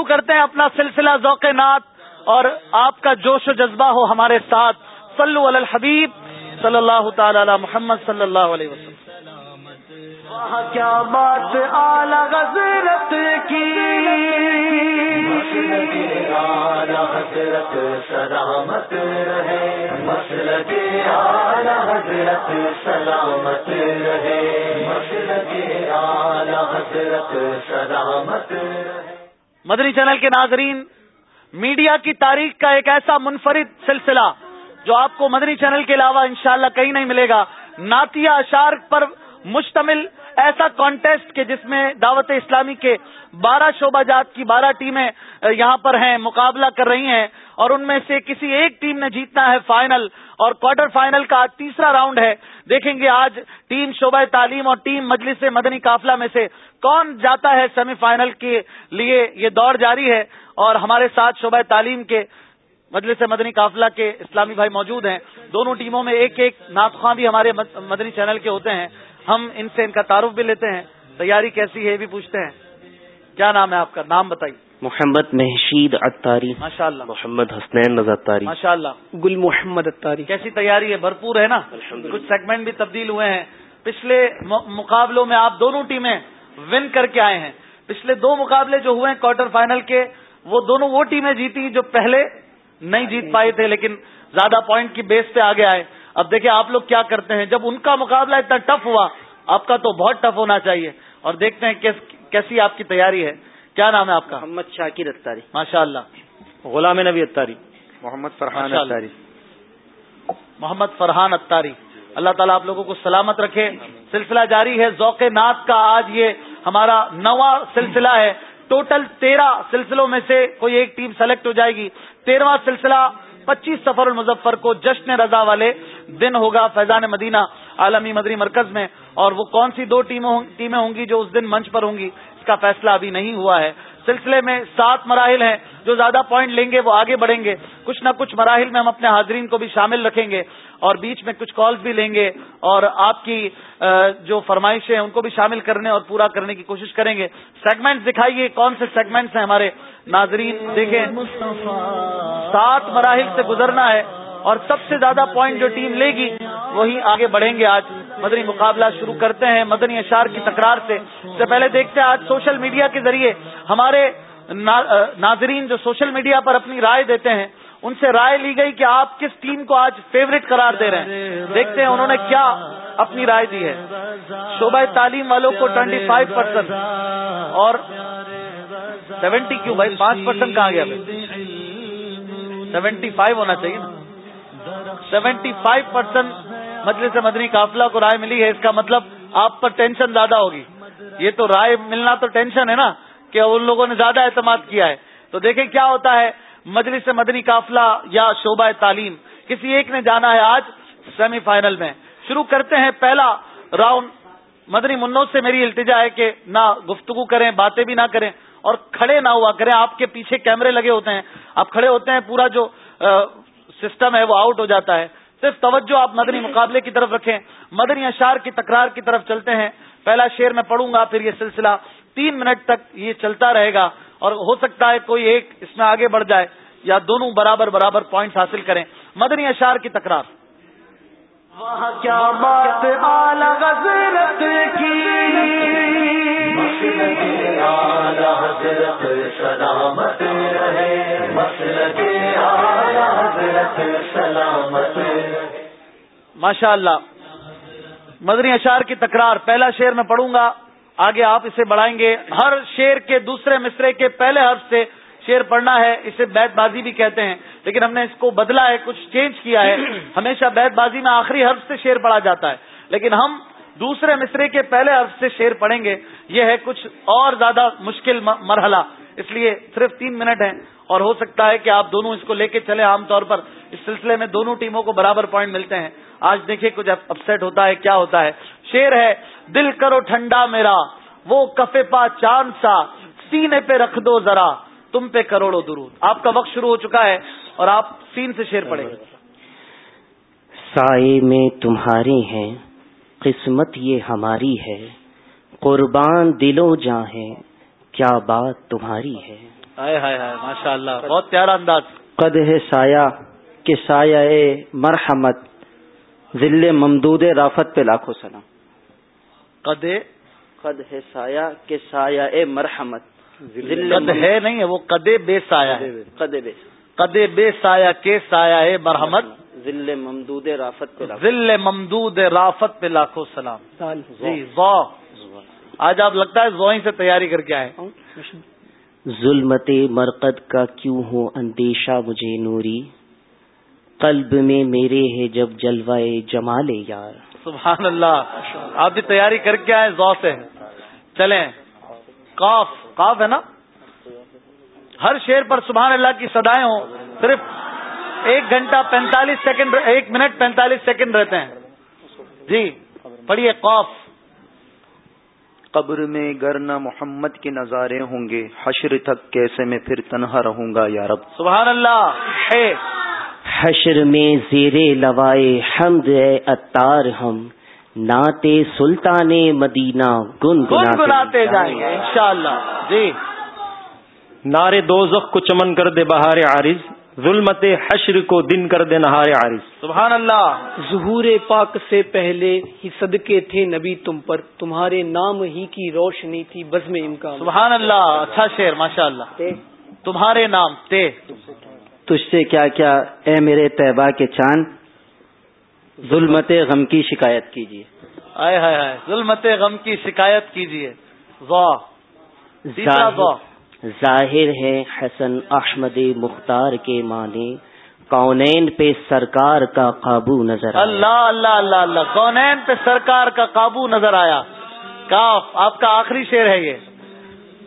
شروع کرتے ہیں اپنا سلسلہ ذوق نات اور آپ کا جوش و جذبہ ہو ہمارے ساتھ۔ صلو علی الحبیب۔ صلی اللہ تعالی علی محمد صلی اللہ علیہ وسلم۔ کیا بات حضرت کی۔ حضرت سلامت رہے۔ مسل کے حضرت سلامت رہے۔ مسل کے حضرت سلامت رہے۔ مدری چینل کے ناظرین، میڈیا کی تاریخ کا ایک ایسا منفرد سلسلہ جو آپ کو مدنی چینل کے علاوہ انشاءاللہ کہیں نہیں ملے گا۔ ناتیہ اشار پر مشتمل ایسا کانٹیسٹ کہ جس میں دعوت اسلامی کے بارہ شعبہ جات کی بارہ ٹیمیں یہاں پر ہیں، مقابلہ کر رہی ہیں۔ اور ان میں سے کسی ایک ٹیم نے جیتنا ہے فائنل اور کوارٹر فائنل کا تیسرا راؤنڈ ہے۔ دیکھیں گے آج ٹیم شعبہ تعلیم اور ٹیم مجلس مدنی قافلہ میں سے کون جاتا ہے سیمی فائنل کے لیے یہ دور جاری ہے اور ہمارے ساتھ شعبہ تعلیم کے مجلس مدنی قافلہ کے اسلامی بھائی موجود ہیں۔ دونوں ٹیموں میں ایک ایک ناطخواں بھی ہمارے مدنی چینل کے ہوتے ہیں۔ ہم ان سے ان کا تعارف بھی لیتے ہیں۔ تیاری کیسی ہے یہ بھی پوچھتے ہیں۔ کیا نام ہے آپ کا؟ نام بتائیے۔ محمد محشید اتاری ماشاء اللہ محمد حسنین اتاری ماشاء اللہ گل محمد اتاری کیسی تیاری ہے؟ بھرپور ہے نا؟ کچھ سیگمنٹ بھی تبدیل ہوئے ہیں. پچھلے مقابلوں میں آپ دونوں ٹیمیں ون کر کے آئے ہیں. پچھلے دو مقابلے جو ہوئے ہیں کوارٹر فائنل کے وہ دونوں وہ ٹیمیں جیتی جو پہلے نہیں جیت پائے تھے لیکن زیادہ پوائنٹ کی بیس پہ آگے آئے. اب دیکھیں آپ لوگ کیا کرتے ہیں؟ جب ان کا مقابلہ اتنا ٹف ہوا آپ کا تو بہت ٹف ہونا چاہیے. اور دیکھتے ہیں کیسی آپ کی تیاری ہے؟ کیا نام ہے آپ کا؟ محمد شاکر اتاری ماشاء اللہ غلام نبی اتاری محمد فرحان اتاری محمد فرحان اتاری اللہ تعالیٰ آپ لوگوں کو سلامت رکھے۔ سلسلہ جاری ہے۔ ذوق نات کا آج یہ ہمارا نواں سلسلہ ہے۔ ٹوٹل تیرہ سلسلوں میں سے کوئی ایک ٹیم سلیکٹ ہو جائے گی۔ تیرواں سلسلہ پچیس سفر المظفر کو جشن رضا والے دن ہوگا فیضان مدینہ عالمی مدری مرکز میں۔ اور وہ کون سی دو ٹیمیں ہوں گی جو اس دن منچ پر ہوں گی؟ اس کا فیصلہ ابھی نہیں ہوا ہے۔ سلسلے میں سات مراحل ہیں، جو زیادہ پوائنٹ لیں گے، وہ آگے بڑھیں گے۔ کچھ نہ کچھ مراحل میں ہم اپنے حاضرین کو بھی شامل رکھیں گے اور بیچ میں کچھ کالز بھی لیں گے اور آپ کی جو فرمائشیں ہیں، ان کو بھی شامل کرنے اور پورا کرنے کی کوشش کریں گے۔ سیگمنٹ دکھائیے، کون سے سیگمنٹس ہیں ہمارے ناظرین؟ دیکھیں، سات مراحل سے گزرنا ہے اور سب سے زیادہ پوائنٹ جو ٹیم لے گی، وہی آگے بڑھیں گے۔ آج مدنی مقابلہ شروع کرتے ہیں، مدنی اشار کی تکرار سے۔ سے پہلے دیکھتے ہیں آج سوشل میڈیا کے ذریعے ہمارے ناظرین جو سوشل میڈیا پر اپنی رائے دیتے ہیں، ان سے رائے لی گئی کہ آپ کس ٹیم کو آج فیوریٹ قرار دے رہے ہیں۔ دیکھتے ہیں انہوں نے کیا اپنی رائے دی ہے۔ شعبہ تعلیم والوں کو ٹوینٹی فائیو پرسینٹ اور سیونٹی کیوں بھائی، پانچ پرسینٹ کہاں گیا سیونٹی فائیو ہونا چاہیے نا۔ سیونٹی فائیو پرسینٹ مجلس مدنی قافلہ کو رائے ملی ہے، اس کا مطلب آپ پر ٹینشن زیادہ ہوگی۔ یہ تو رائے ملنا تو ٹینشن ہے نا کہ ان لوگوں نے زیادہ اعتماد کیا ہے۔ تو دیکھیں کیا ہوتا ہے، مجلس مدنی قافلہ یا شعبہ تعلیم، کسی ایک نے جانا ہے آج سیمی فائنل میں۔ شروع کرتے ہیں پہلا راؤنڈ۔ مدنی منوں سے میری التجا ہے کہ نہ گفتگو کریں، باتیں بھی نہ کریں اور کھڑے نہ ہوا کریں۔ آپ کے پیچھے کیمرے لگے ہوتے ہیں۔ آپ کھڑے ہوتے ہیں، پورا جو سسٹم ہے وہ آؤٹ ہو جاتا ہے۔ صرف توجہ آپ مدنی مقابلے کی طرف رکھیں مدنی اشار کی تکرار کی طرف چلتے ہیں۔ پہلا شیر میں پڑھوں گا پھر یہ سلسلہ تین منٹ تک یہ چلتا رہے گا۔ اور ہو سکتا ہے کوئی ایک اس میں آگے بڑھ جائے یا دونوں برابر برابر پوائنٹس حاصل کریں۔ مدنی اشار کی تکرار۔ کیا بات کی۔ ماشاء اللہ مدنی اشار کی تکرار، پہلا شیر میں پڑھوں گا، آگے آپ اسے بڑھائیں گے۔ ہر شیر کے دوسرے مصرے کے پہلے حرف سے شیر پڑھنا ہے، اسے بیت بازی بھی کہتے ہیں۔ لیکن ہم نے اس کو بدلا ہے، کچھ چینج کیا ہے۔ ہمیشہ بیت بازی میں آخری حرف سے شیر پڑھا جاتا ہے۔ لیکن ہم دوسرے مصرے کے پہلے حرف سے شیر پڑھیں گے۔ یہ ہے کچھ اور زیادہ مشکل مرحلہ۔ اس لیے صرف تین منٹ ہیں۔ اور ہو سکتا ہے کہ آپ دونوں اس کو لے کے چلے عام طور پر اس سلسلے میں دونوں ٹیموں کو برابر پوائنٹ ملتے ہیں۔ آج دیکھیں کچھ اپسٹ ہوتا ہے، کیا ہوتا ہے؟ شیر ہے، دل کرو ٹھنڈا میرا، وہ کفے پا چاند سا، سینے پہ رکھ دو ذرا، تم پہ کروڑوں درود۔ آپ کا وقت شروع ہو چکا ہے اور آپ سین سے شیر پڑیں گے سائے میں تمہاری ہیں، قسمت یہ ہماری ہے، قربان دلوں جاں ہے کیا بات تمہاری ہے؟ ہائے ہائے ہائے ماشاء اللہ بہت پیارا انداز۔ قد ہے سایہ کہ سایہ مرحمت ذل ممدود رافت پہ لاکھوں سلام۔ قدے قد ہے سایہ کہ سایہ مرحمت ذل قد ہے نہیں ہے وہ قدے بے سایہ ہے۔ قد بے قدے بے سایہ کے سایہ ہے مرحمت۔ ذل ممدود رافت پہ ذل ممدود رافت پہ لاکھوں سلام۔ جی زو آج آپ لگتا ہے زوئیں سے تیاری کر کے آئے ظلمت مرقد کا کیوں ہو اندیشہ مجھے نوری؟ قلب میں میرے ہے جب جلوائے جمال یار۔ سبحان اللہ۔ آپ بھی تیاری کر کے آئے زو سے۔ چلیں۔ قاف قاف ہے نا؟ ہر شیر پر سبحان اللہ کی سدائے ہوں۔ صرف ایک گھنٹہ پینتالیس سیکنڈ ایک منٹ پینتالیس سیکنڈ رہتے ہیں۔ جی پڑھیے قاف۔ قبر میں گر نہ محمد کے نظارے ہوں گے حشر تک کیسے میں پھر تنہا رہوں گا یا رب؟ سبحان اللہ ہے۔ حشر میں زیر لوائے حمد اے اتار ہم ناتے سلطان مدینہ گن گنگناتے جائیں گے انشاءاللہ۔ جی۔ نارے دوزخ کو چمن کر دے بہار عارض ظلمت حشر کو دن کر دے نہار عارض۔ سبحان اللہ۔ ظہور پاک سے پہلے ہی صدقے تھے نبی تم پر تمہارے نام ہی کی روشنی تھی بزم امکان سبحان اللہ اچھا شیر ماشاء اللہ تمہارے نام تے۔ تجھ سے کیا کیا؟ اے میرے طیبہ کے چاند ظلمت غم کی شکایت کیجیے۔ آئے ہائے ہائے ظلمت غم کی شکایت کیجیے۔ وا تیسرا وا ظاہر ہے حسن احمد مختار کے معنی کونین پہ سرکار کا قابو نظر آیا۔ اللہ اللہ اللہ اللہ کونین پہ سرکار کا قابو نظر آیا۔ کاف آپ کا آخری شیر ہے یہ۔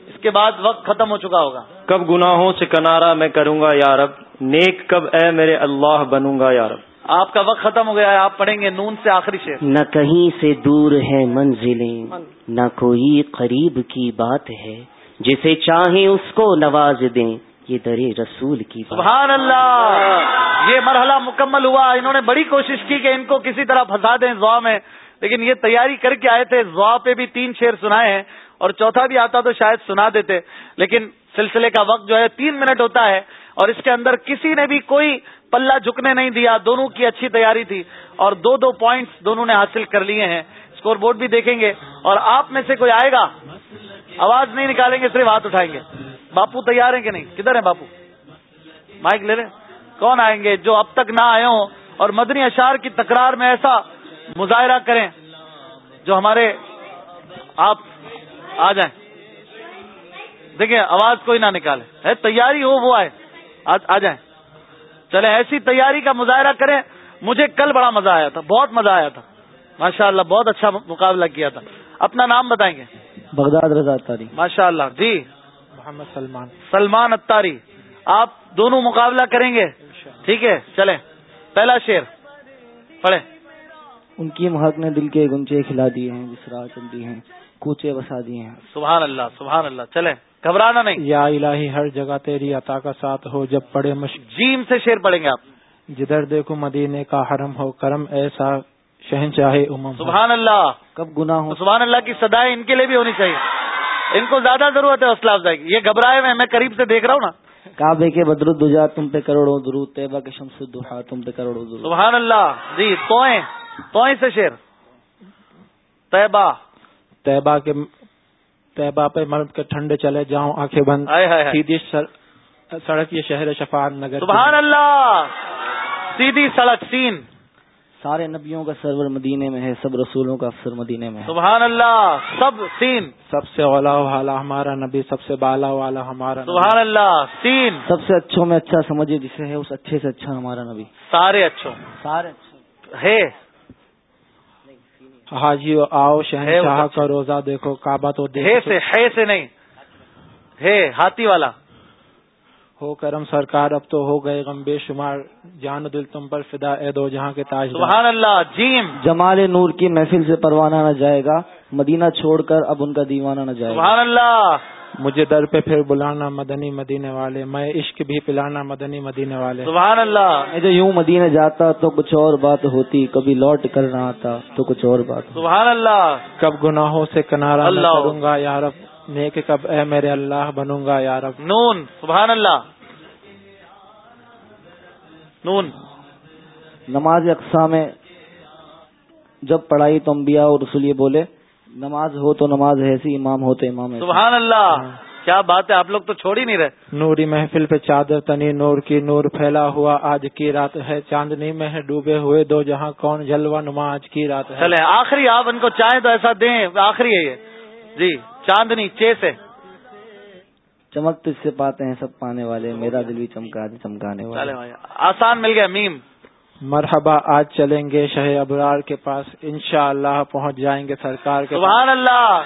اس کے بعد وقت ختم ہو چکا ہوگا۔ کب گناہوں سے کنارا میں کروں گا یا رب؟ نیک کب اے میرے اللہ بنوں گا یا رب؟ آپ کا وقت ختم ہو گیا ہے آپ پڑھیں گے نون سے آخری شیر نہ کہیں سے دور ہے منزلیں نہ کوئی قریب کی بات ہے۔ جسے چاہیں اس کو نواز دیں، یہ در رسول کی سبحان اللہ! یہ مرحلہ مکمل ہوا۔ انہوں نے بڑی کوشش کی کہ ان کو کسی طرح پھنسا دیں زوا میں۔ لیکن یہ تیاری کر کے آئے تھے، زوا پہ بھی تین شیر سنائے ہیں۔ اور چوتھا بھی آتا تو شاید سنا دیتے۔ لیکن سلسلے کا وقت جو ہے، تین منٹ ہوتا ہے۔ اور اس کے اندر کسی نے بھی کوئی پلہ جھکنے نہیں دیا۔ دونوں کی اچھی تیاری تھی۔ اور دو دو پوائنٹس دونوں نے حاصل کر لیے ہیں۔ اسکور بورڈ بھی دیکھیں گے۔ اور آپ میں سے کوئی آئے گا؟ آواز نہیں نکالیں گے، صرف ہاتھ اٹھائیں گے۔ باپو تیار ہیں کہ نہیں؟ کدھر ہیں باپو؟ مائک لے لیں۔ کون آئیں گے جو اب تک نہ آئے ہوں؟ اور مدنی اشار کی تکرار میں ایسا مظاہرہ کریں جو ہمارے آپ آ جائیں۔ دیکھیں، آواز کوئی نہ نکالے۔ ہے، تیاری ہو، وہ آئے۔ آ جائیں۔ چلے ایسی تیاری کا مظاہرہ کریں۔ مجھے کل بڑا مزہ آیا تھا، بہت مزہ آیا تھا۔ ماشاء اللہ بہت اچھا مقابلہ کیا تھا۔ اپنا نام بتائیں گے۔ بغداد رضا تاری ماشاء اللہ جی۔ محمد سلمان۔ سلمان اتاری۔ آپ دونوں مقابلہ کریں گے؟ ٹھیک ہے چلیں۔ پہلا شیر پڑھیں۔ ان کی مہک نے دل کے گنچے کھلا دیے ہیں بسرا چل دی ہیں کوچے بسا دیے ہیں۔ سبحان اللہ سبحان اللہ چلیں۔ گھبرانا نہیں۔ یا الہی ہر جگہ تیری عطا کا ساتھ ہو جب پڑے مش جیم سے شیر پڑھیں گے آپ۔ جدھر دیکھو مدینے کا حرم ہو کرم ایسا شہن چاہے امم سبحان اللہ۔ کب گناہ ہو سبحان اللہ کی سدائے ان کے لیے بھی ہونی چاہیے۔ ان کو زیادہ ضرورت ہے حوصلہ افزائی کی۔ یہ گھبرائے ہوئے میں قریب سے دیکھ رہا ہوں نا۔ کعبے کے بدر الدجا تم پہ کروڑوں درود طیبہ کے شمس الدحا تم پہ کروڑوں درود۔ سبحان اللہ۔ جی توئیں توئیں سے شیر طیبہ۔ طیبہ کے طیبہ پہ مرد کے ٹھنڈے چلے جاؤں آنکھیں بند۔ سیدھی سڑک یہ شہر شفاعت نگر سبحان اللہ۔ سیدھی سڑک سین۔ سارے نبیوں کا سرور مدینے میں ہے سب رسولوں کا افسر مدینے میں ہے۔ سبحان اللہ سب سین سب سے اولا والا ہمارا نبی سب سے بالا والا ہمارا نبی۔ سبحان اللہ سین سب سے اچھوں میں اچھا سمجھے جسے ہے اس اچھے سے اچھا ہمارا نبی۔ سارے اچھو سارے اچھے۔ ہے۔ حاجی آؤ شہنشاہ کا روزہ دیکھو کعبہ تو ہے دیکھ سے ہے سے نہیں۔ ہے ہاتھی والا۔ ہو کرم سرکار اب تو ہو گئے غم بے شمار جان دل تم پر فدا اے دو جہاں کے تاج سبحان اللہ جیم۔ جمال نور کی محفل سے پروانہ نہ جائے گا مدینہ چھوڑ کر اب ان کا دیوانہ نہ جائے گا۔ سبحان اللہ۔ مجھے در پہ پھر بلانا مدنی مدینے والے میں عشق بھی پلانا مدنی مدینے والے۔ سبحان اللہ۔ میں جو یوں مدینہ جاتا تو کچھ اور بات ہوتی کبھی لوٹ کر نہ آتا تو کچھ اور بات سبحان اللہ۔ کب گناہوں سے کنارا اللہ۔ کروں گا یا رب نیک کب اے میرے اللہ بنوں گا یا رب۔ نون۔ سبحان اللہ۔ نون نماز اقسام میں جب پڑھائی تو انبیاء اور رسول یہ بولے نماز ہو تو نماز ایسی امام ہو تو امام سبحان اللہ کیا بات ہے آپ لوگ تو چھوڑ ہی نہیں رہے۔ نوری محفل پہ چادر تنی نور کی نور پھیلا ہوا آج کی رات ہے چاندنی میں ہے ڈوبے ہوئے دو جہاں کون جلوہ نما آج کی رات ہے۔ چلے آخری آپ ان کو چاہیں تو ایسا دیں آخری ہے یہ۔ جی چاندنی چھ سے۔ چمک تو اس سے پاتے ہیں سب پانے والے میرا دل بھی چمکا دے چمکانے والے۔ آسان مل گیا میم۔ مرحبا آج چلیں گے شہ ابرار کے پاس انشاءاللہ اللہ پہنچ جائیں گے سرکار کے سبحان اللہ۔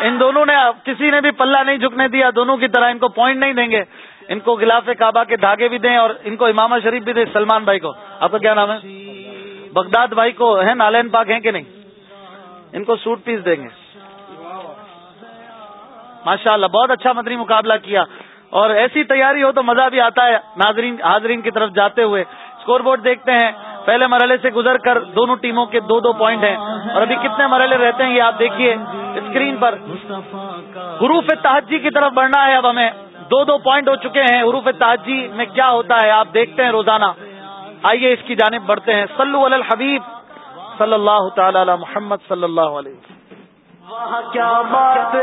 ان دونوں نے کسی نے بھی پلہ نہیں جھکنے دیا دونوں کی طرح ان کو پوائنٹ نہیں دیں گے۔ ان کو غلاف کعبہ کے دھاگے بھی دیں اور ان کو امامہ شریف بھی دیں سلمان بھائی کو۔ آپ کا کیا نام ہے؟ بغداد بھائی کو ہے نالین پاک ہیں کہ نہیں؟ ان کو سوٹ پیس دیں گے۔ ماشاء اللہ بہت اچھا مدنی مقابلہ کیا۔ اور ایسی تیاری ہو تو مزہ بھی آتا ہے ناظرین، حاضرین کی طرف جاتے ہوئے۔ اسکور بورڈ دیکھتے ہیں۔ پہلے مرحلے سے گزر کر دونوں ٹیموں کے دو دو پوائنٹ ہیں۔ اور ابھی کتنے مرحلے رہتے ہیں یہ آپ دیکھیے اسکرین پر۔ حروف تحجی کی طرف بڑھنا ہے اب ہمیں۔ دو دو پوائنٹ ہو چکے ہیں۔ حروف تحجی میں کیا ہوتا ہے آپ دیکھتے ہیں روزانہ۔ آئیے اس کی جانب بڑھتے ہیں۔ صلو علی الحبیب صلی اللہ تعالی علی محمد صلی اللہ علیہ کیا بات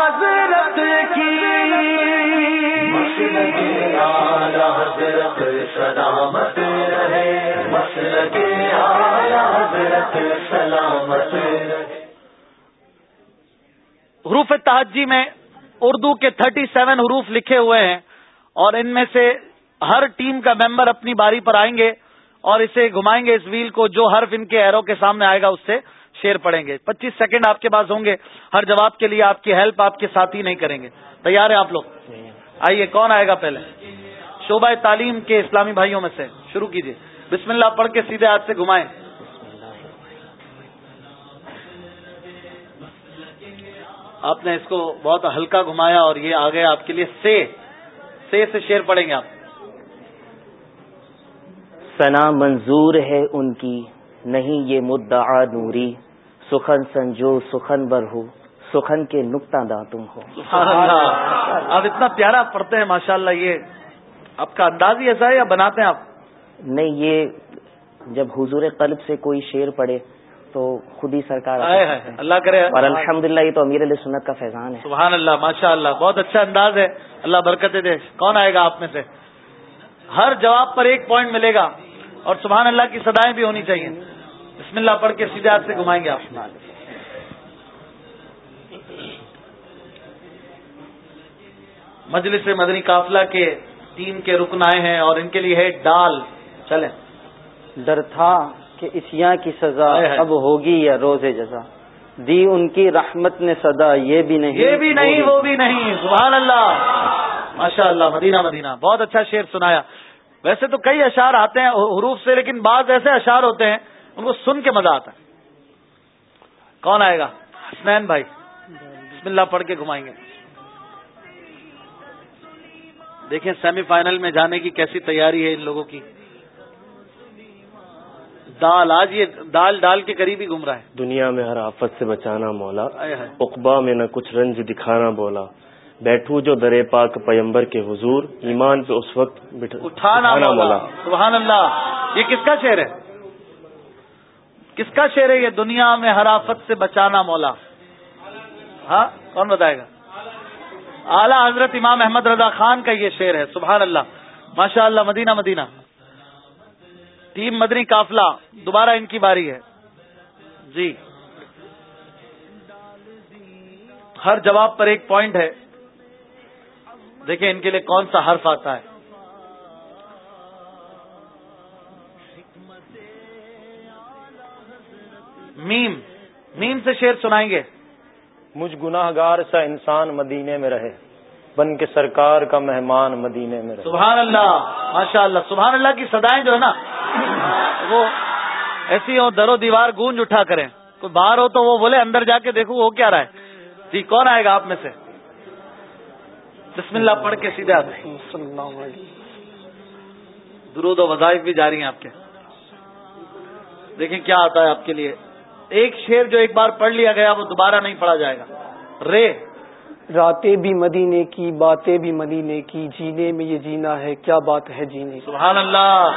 حضرت کی؟ حضرت سلامت رہے۔ حضرت سلامت حروف تحجی میں اردو کے تھرٹی سیون حروف لکھے ہوئے ہیں اور ان میں سے ہر ٹیم کا ممبر اپنی باری پر آئیں گے اور اسے گھمائیں گے اس ویل کو جو حرف ان کے ایرو کے سامنے آئے گا اس سے۔ شیر پڑیں گے۔ پچیس سیکنڈ آپ کے پاس ہوں گے۔ ہر جواب کے لیے آپ کی ہیلپ آپ کے ساتھ ہی نہیں کریں گے۔ تیار ہیں آپ لوگ؟ آئیے، کون آئے گا پہلے؟ شعبہ تعلیم کے اسلامی بھائیوں میں سے شروع کیجیے۔ بسم اللہ پڑھ کے سیدھے ہاتھ سے گھمائیں۔ آپ نے اس کو بہت ہلکا گھمایا اور یہ آ گیا آپ کے لیے سے سے سے شیر پڑیں گے آپ۔ سنا منظور ہے ان کی، نہیں یہ مدعا نوری۔ سخن سنجو سخن بر ہو سخن کے نقطہ دا تم ہو۔ آپ اتنا پیارا پڑھتے ہیں ماشاءاللہ یہ آپ کا انداز ہی ایسا ہے یا بناتے ہیں آپ؟ نہیں یہ جب حضور قلب سے کوئی شیر پڑے تو خود ہی سرکار اللہ کرے۔ اور الحمد یہ تو امیر علیہ سنت کا فیضان ہے۔ سبحان اللہ ماشاء اللہ بہت اچھا انداز ہے۔ اللہ برکت دے۔ کون آئے گا آپ میں سے؟ ہر جواب پر ایک پوائنٹ ملے گا اور سبحان اللہ کی سدائیں بھی ہونی چاہیے۔ بسم اللہ پڑھ کے سیدھے ہاتھ سے گھمائیں گے آپ۔ مجلس مدنی قافلہ کے ٹیم کے رکن آئے ہیں اور ان کے لیے ہے ڈال۔ چلیں۔ ڈر تھا کہ اسیا کی سزا اب ہوگی یا روز جزا۔ دی ان کی رحمت نے صدا یہ بھی نہیں یہ بھی نہیں وہ بھی۔ نہیں۔ سبحان اللہ۔ ماشاء اللہ مدینہ مدینہ۔ بہت اچھا شعر سنایا۔ ویسے تو کئی اشعار آتے ہیں حروف سے لیکن بعض ایسے اشعار ہوتے ہیں ان کو سن کے مزہ آتا ہے۔ کون آئے گا؟ حسنین بھائی۔ بسم اللہ پڑھ کے گھمائیں گے۔ دیکھیں سیمی فائنل میں جانے کی کیسی تیاری ہے ان لوگوں کی۔ دال آج یہ دال ڈال کے قریب ہی گھوم رہا ہے۔ دنیا میں ہر آفت سے بچانا مولا۔ اقبا میں نہ کچھ رنج دکھانا بولا۔ بیٹھو جو درے پاک پیمبر کے حضور۔ ایمان پہ اس وقت اٹھانا مولا۔ سبحان اللہ۔ یہ کس کا شعر ہے؟ کس کا شعر ہے یہ؟ دنیا میں ہر آفت سے بچانا مولا۔ ہاں؟ کون بتائے گا؟ اعلیٰ حضرت امام احمد رضا خان کا یہ شعر ہے، سبحان اللہ۔ ماشاء اللہ مدینہ مدینہ۔ ٹیم مدنی قافلہ دوبارہ ان کی باری ہے۔ جی۔ ہر جواب پر ایک پوائنٹ ہے۔ دیکھیں ان کے لیے کون سا حرف آتا ہے۔ میم میم سے شیر سنائیں گے۔ مجھ گناہ گار سا انسان مدینے میں رہے بن کے سرکار کا مہمان مدینے میں رہے۔ سبحان اللہ ماشاء اللہ سبحان اللہ کی سدائیں جو ہے نا وہ ایسی ہو درو دیوار گونج اٹھا کریں۔ کوئی باہر ہو تو وہ بولے اندر جا کے دیکھو وہ کیا رہا ہے۔ جی کون آئے گا آپ میں سے؟ بسم اللہ پڑھ کے سیدھے آتے درود و وظائف بھی جاری ہیں آپ کے۔ دیکھیں کیا آتا ہے آپ کے لیے۔ ایک شیر جو ایک بار پڑھ لیا گیا وہ دوبارہ نہیں پڑھا جائے گا۔ رے۔ راتیں بھی مدینے کی باتیں بھی مدینے کی جینے میں یہ جینا ہے کیا بات ہے جینے سبحان اللہ۔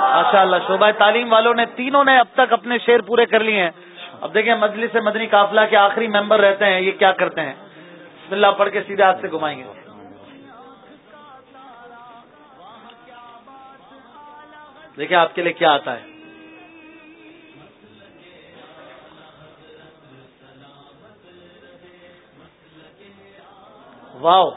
ماشاء اللہ شعبہ تعلیم والوں نے تینوں نے اب تک اپنے شیر پورے کر لیے ہیں۔ اب دیکھیں مجلس مدنی قافلہ کے آخری ممبر رہتے ہیں یہ کیا کرتے ہیں؟ بسم اللہ پڑھ کے سیدھے ہاتھ سے گھمائیں گے۔ دیکھیں آپ کے لیے کیا آتا ہے۔ واؤ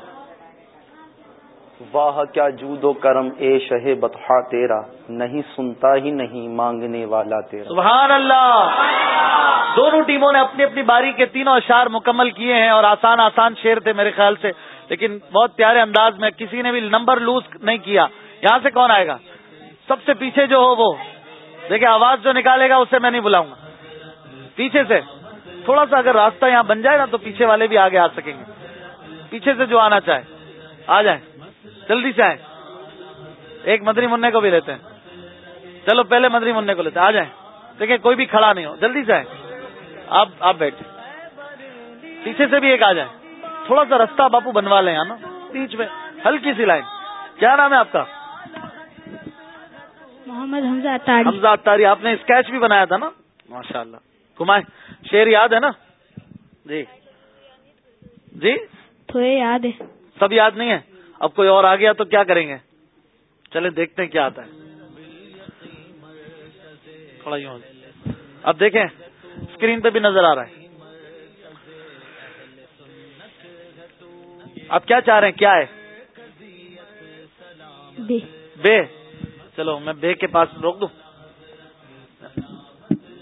واہ کیا جود و کرم اے شہ بتہ تیرا. نہیں سنتا ہی نہیں مانگنے والا تیرا. سبحان اللہ. دونوں ٹیموں نے اپنی اپنی باری کے تینوں اشار مکمل کیے ہیں اور آسان آسان شیر تھے میرے خیال سے. لیکن بہت پیارے انداز میں کسی نے بھی نمبر لوز نہیں کیا. یہاں سے کون آئے گا؟ سب سے پیچھے جو ہو وہ. دیکھیں آواز جو نکالے گا اسے میں نہیں بلاؤں گا. پیچھے سے. تھوڑا سا اگر راستہ یہاں بن جائے نا تو پیچھے والے بھی آگے آ سکیں گے. پیچھے سے جو آنا چاہے۔ آ جائیں۔ جلدی سے آئیں۔ ایک مدری منع کو بھی لیتے ہیں۔ چلو پہلے مدری منع کو لیتے ہیں۔ آ جائیں۔ دیکھیں کوئی بھی کھڑا نہیں ہو۔ جلدی سے آئیں۔ آپ آپ بیٹھے پیچھے سے بھی ایک آ جائیں۔ تھوڑا سا رستہ باپو بنوا لیں نا؟ بیچ میں۔ ہلکی سی لائن۔ کیا نام ہے آپ کا؟ محمد حمزہ اتاری حمزہ اتاری آپ نے اسکیچ بھی بنایا تھا نا؟ ماشاء اللہ شیر یاد ہے نا؟ جی۔ جی؟ تھوڑے یاد ہے۔ سب یاد نہیں ہے۔ اب کوئی اور آ گیا تو کیا کریں گے؟ چلے دیکھتے ہیں کیا آتا ہے۔ تھوڑا یوں۔ اب دیکھیں اسکرین پہ بھی نظر آ رہا ہے۔ اب کیا چاہ رہے ہیں؟ کیا ہے؟ بے۔ بے۔ چلو میں بے کے پاس روک دوں۔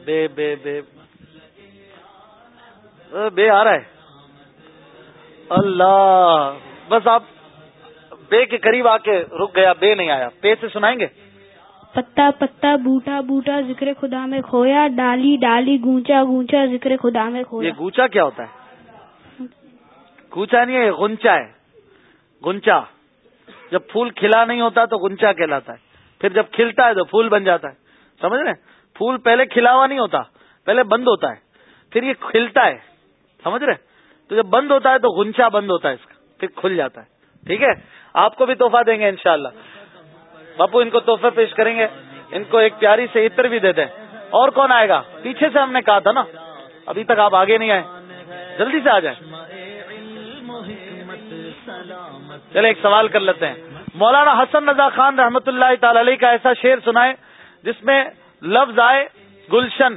بے بے بے۔ بے آ رہا ہے۔ اللہ۔ بس آپ بے کے قریب آ کے رک گیا بے نہیں آیا۔ پے سے سنائیں گے؟ پتا پتا بوٹا بوٹا ذکر خدا میں کھویا۔ ڈالی ڈالی گونچا گونچا ذکر خدا میں کھویا۔ یہ گوچا کیا ہوتا ہے؟ گوچا نہیں ہے گنچا ہے۔ گنچا جب پھول کھلا نہیں ہوتا تو گنچا کہلاتا ہے۔ پھر جب کھلتا ہے تو پھول بن جاتا ہے۔ سمجھ رہے پھول پہلے کھلا ہوا نہیں ہوتا پہلے بند ہوتا ہے۔ پھر یہ کھلتا ہے۔ سمجھ رہے تو جب بند ہوتا ہے تو گنچا بند ہوتا ہے اس کا، پھر کھل جاتا ہے۔ ٹھیک ہے؟ آپ کو بھی تحفہ دیں گے انشاءاللہ۔ باپو، ان کو تحفے پیش کریں گے۔ ان کو ایک پیاری سے عطر بھی دے دیں۔ اور کون آئے گا؟ پیچھے سے ہم نے کہا تھا نا۔ ابھی تک آپ آگے نہیں آئے۔ جلدی سے آ جائیں۔ چلے، ایک سوال کر لیتے ہیں۔ مولانا حسن رضا خان رحمت اللہ تعالی علیہ کا ایسا شعر سنائے جس میں لفظ آئے گلشن۔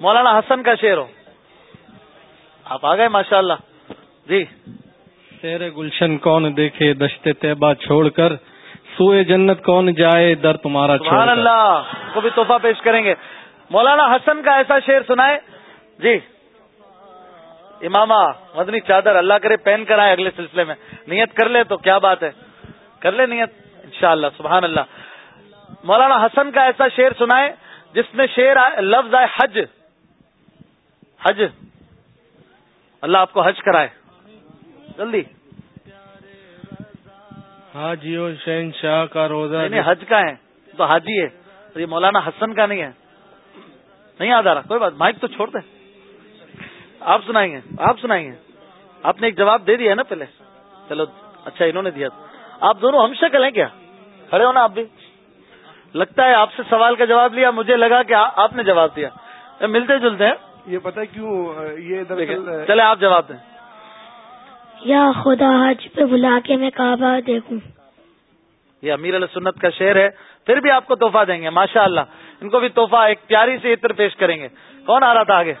مولانا حسن کا شعر ہو۔ آپ آ گئے ماشاء اللہ جی۔ شیر گلشن کون دیکھے دشتے طیبہ چھوڑ کر؟ سوئے جنت کون جائے در تمہارا چھوڑ سبحان اللہ کو بھی تحفہ پیش کریں گے۔ مولانا حسن کا ایسا شعر سنائے جی۔ امامہ مدنی چادر اللہ کرے پہن کر آئے اگلے سلسلے میں۔ نیت کر لے تو کیا بات ہے؟ کر لے نیت انشاءاللہ سبحان اللہ۔ مولانا حسن کا ایسا شعر سنائے جس میں شعر لفظ آئے حج۔ حج۔ اللہ آپ کو حج کرائے۔ جلدی۔ حاجیو شہن شاہ کا روزہ نہیں حج کا ہے۔ تو حاجی ہے یہ مولانا حسن کا نہیں ہے۔ نہیں یاد آ رہا کوئی بات مائک تو چھوڑ دیں۔ آپ سنائیں گے آپ سنائیں گے آپ نے ایک جواب دے دیا ہے نا پہلے۔ چلو اچھا انہوں نے دیا۔ آپ دونوں ہم شکل ہیں کیا؟ کھڑے ہو نا آپ بھی۔ لگتا ہے آپ سے سوال کا جواب لیا مجھے لگا کہ آپ نے جواب دیا۔ ملتے جلتے ہیں۔ یہ پتا کیوں یہ چلے آپ جواب دیں۔ یا خدا حج پہ بلا کے میں کعبہ دیکھوں۔ یہ امیر علیہ سنت کا شعر ہے پھر بھی آپ کو تحفہ دیں گے ماشاء اللہ ان کو بھی تحفہ ایک پیاری سی عطر پیش کریں گے۔ کون آ رہا تھا آگے؟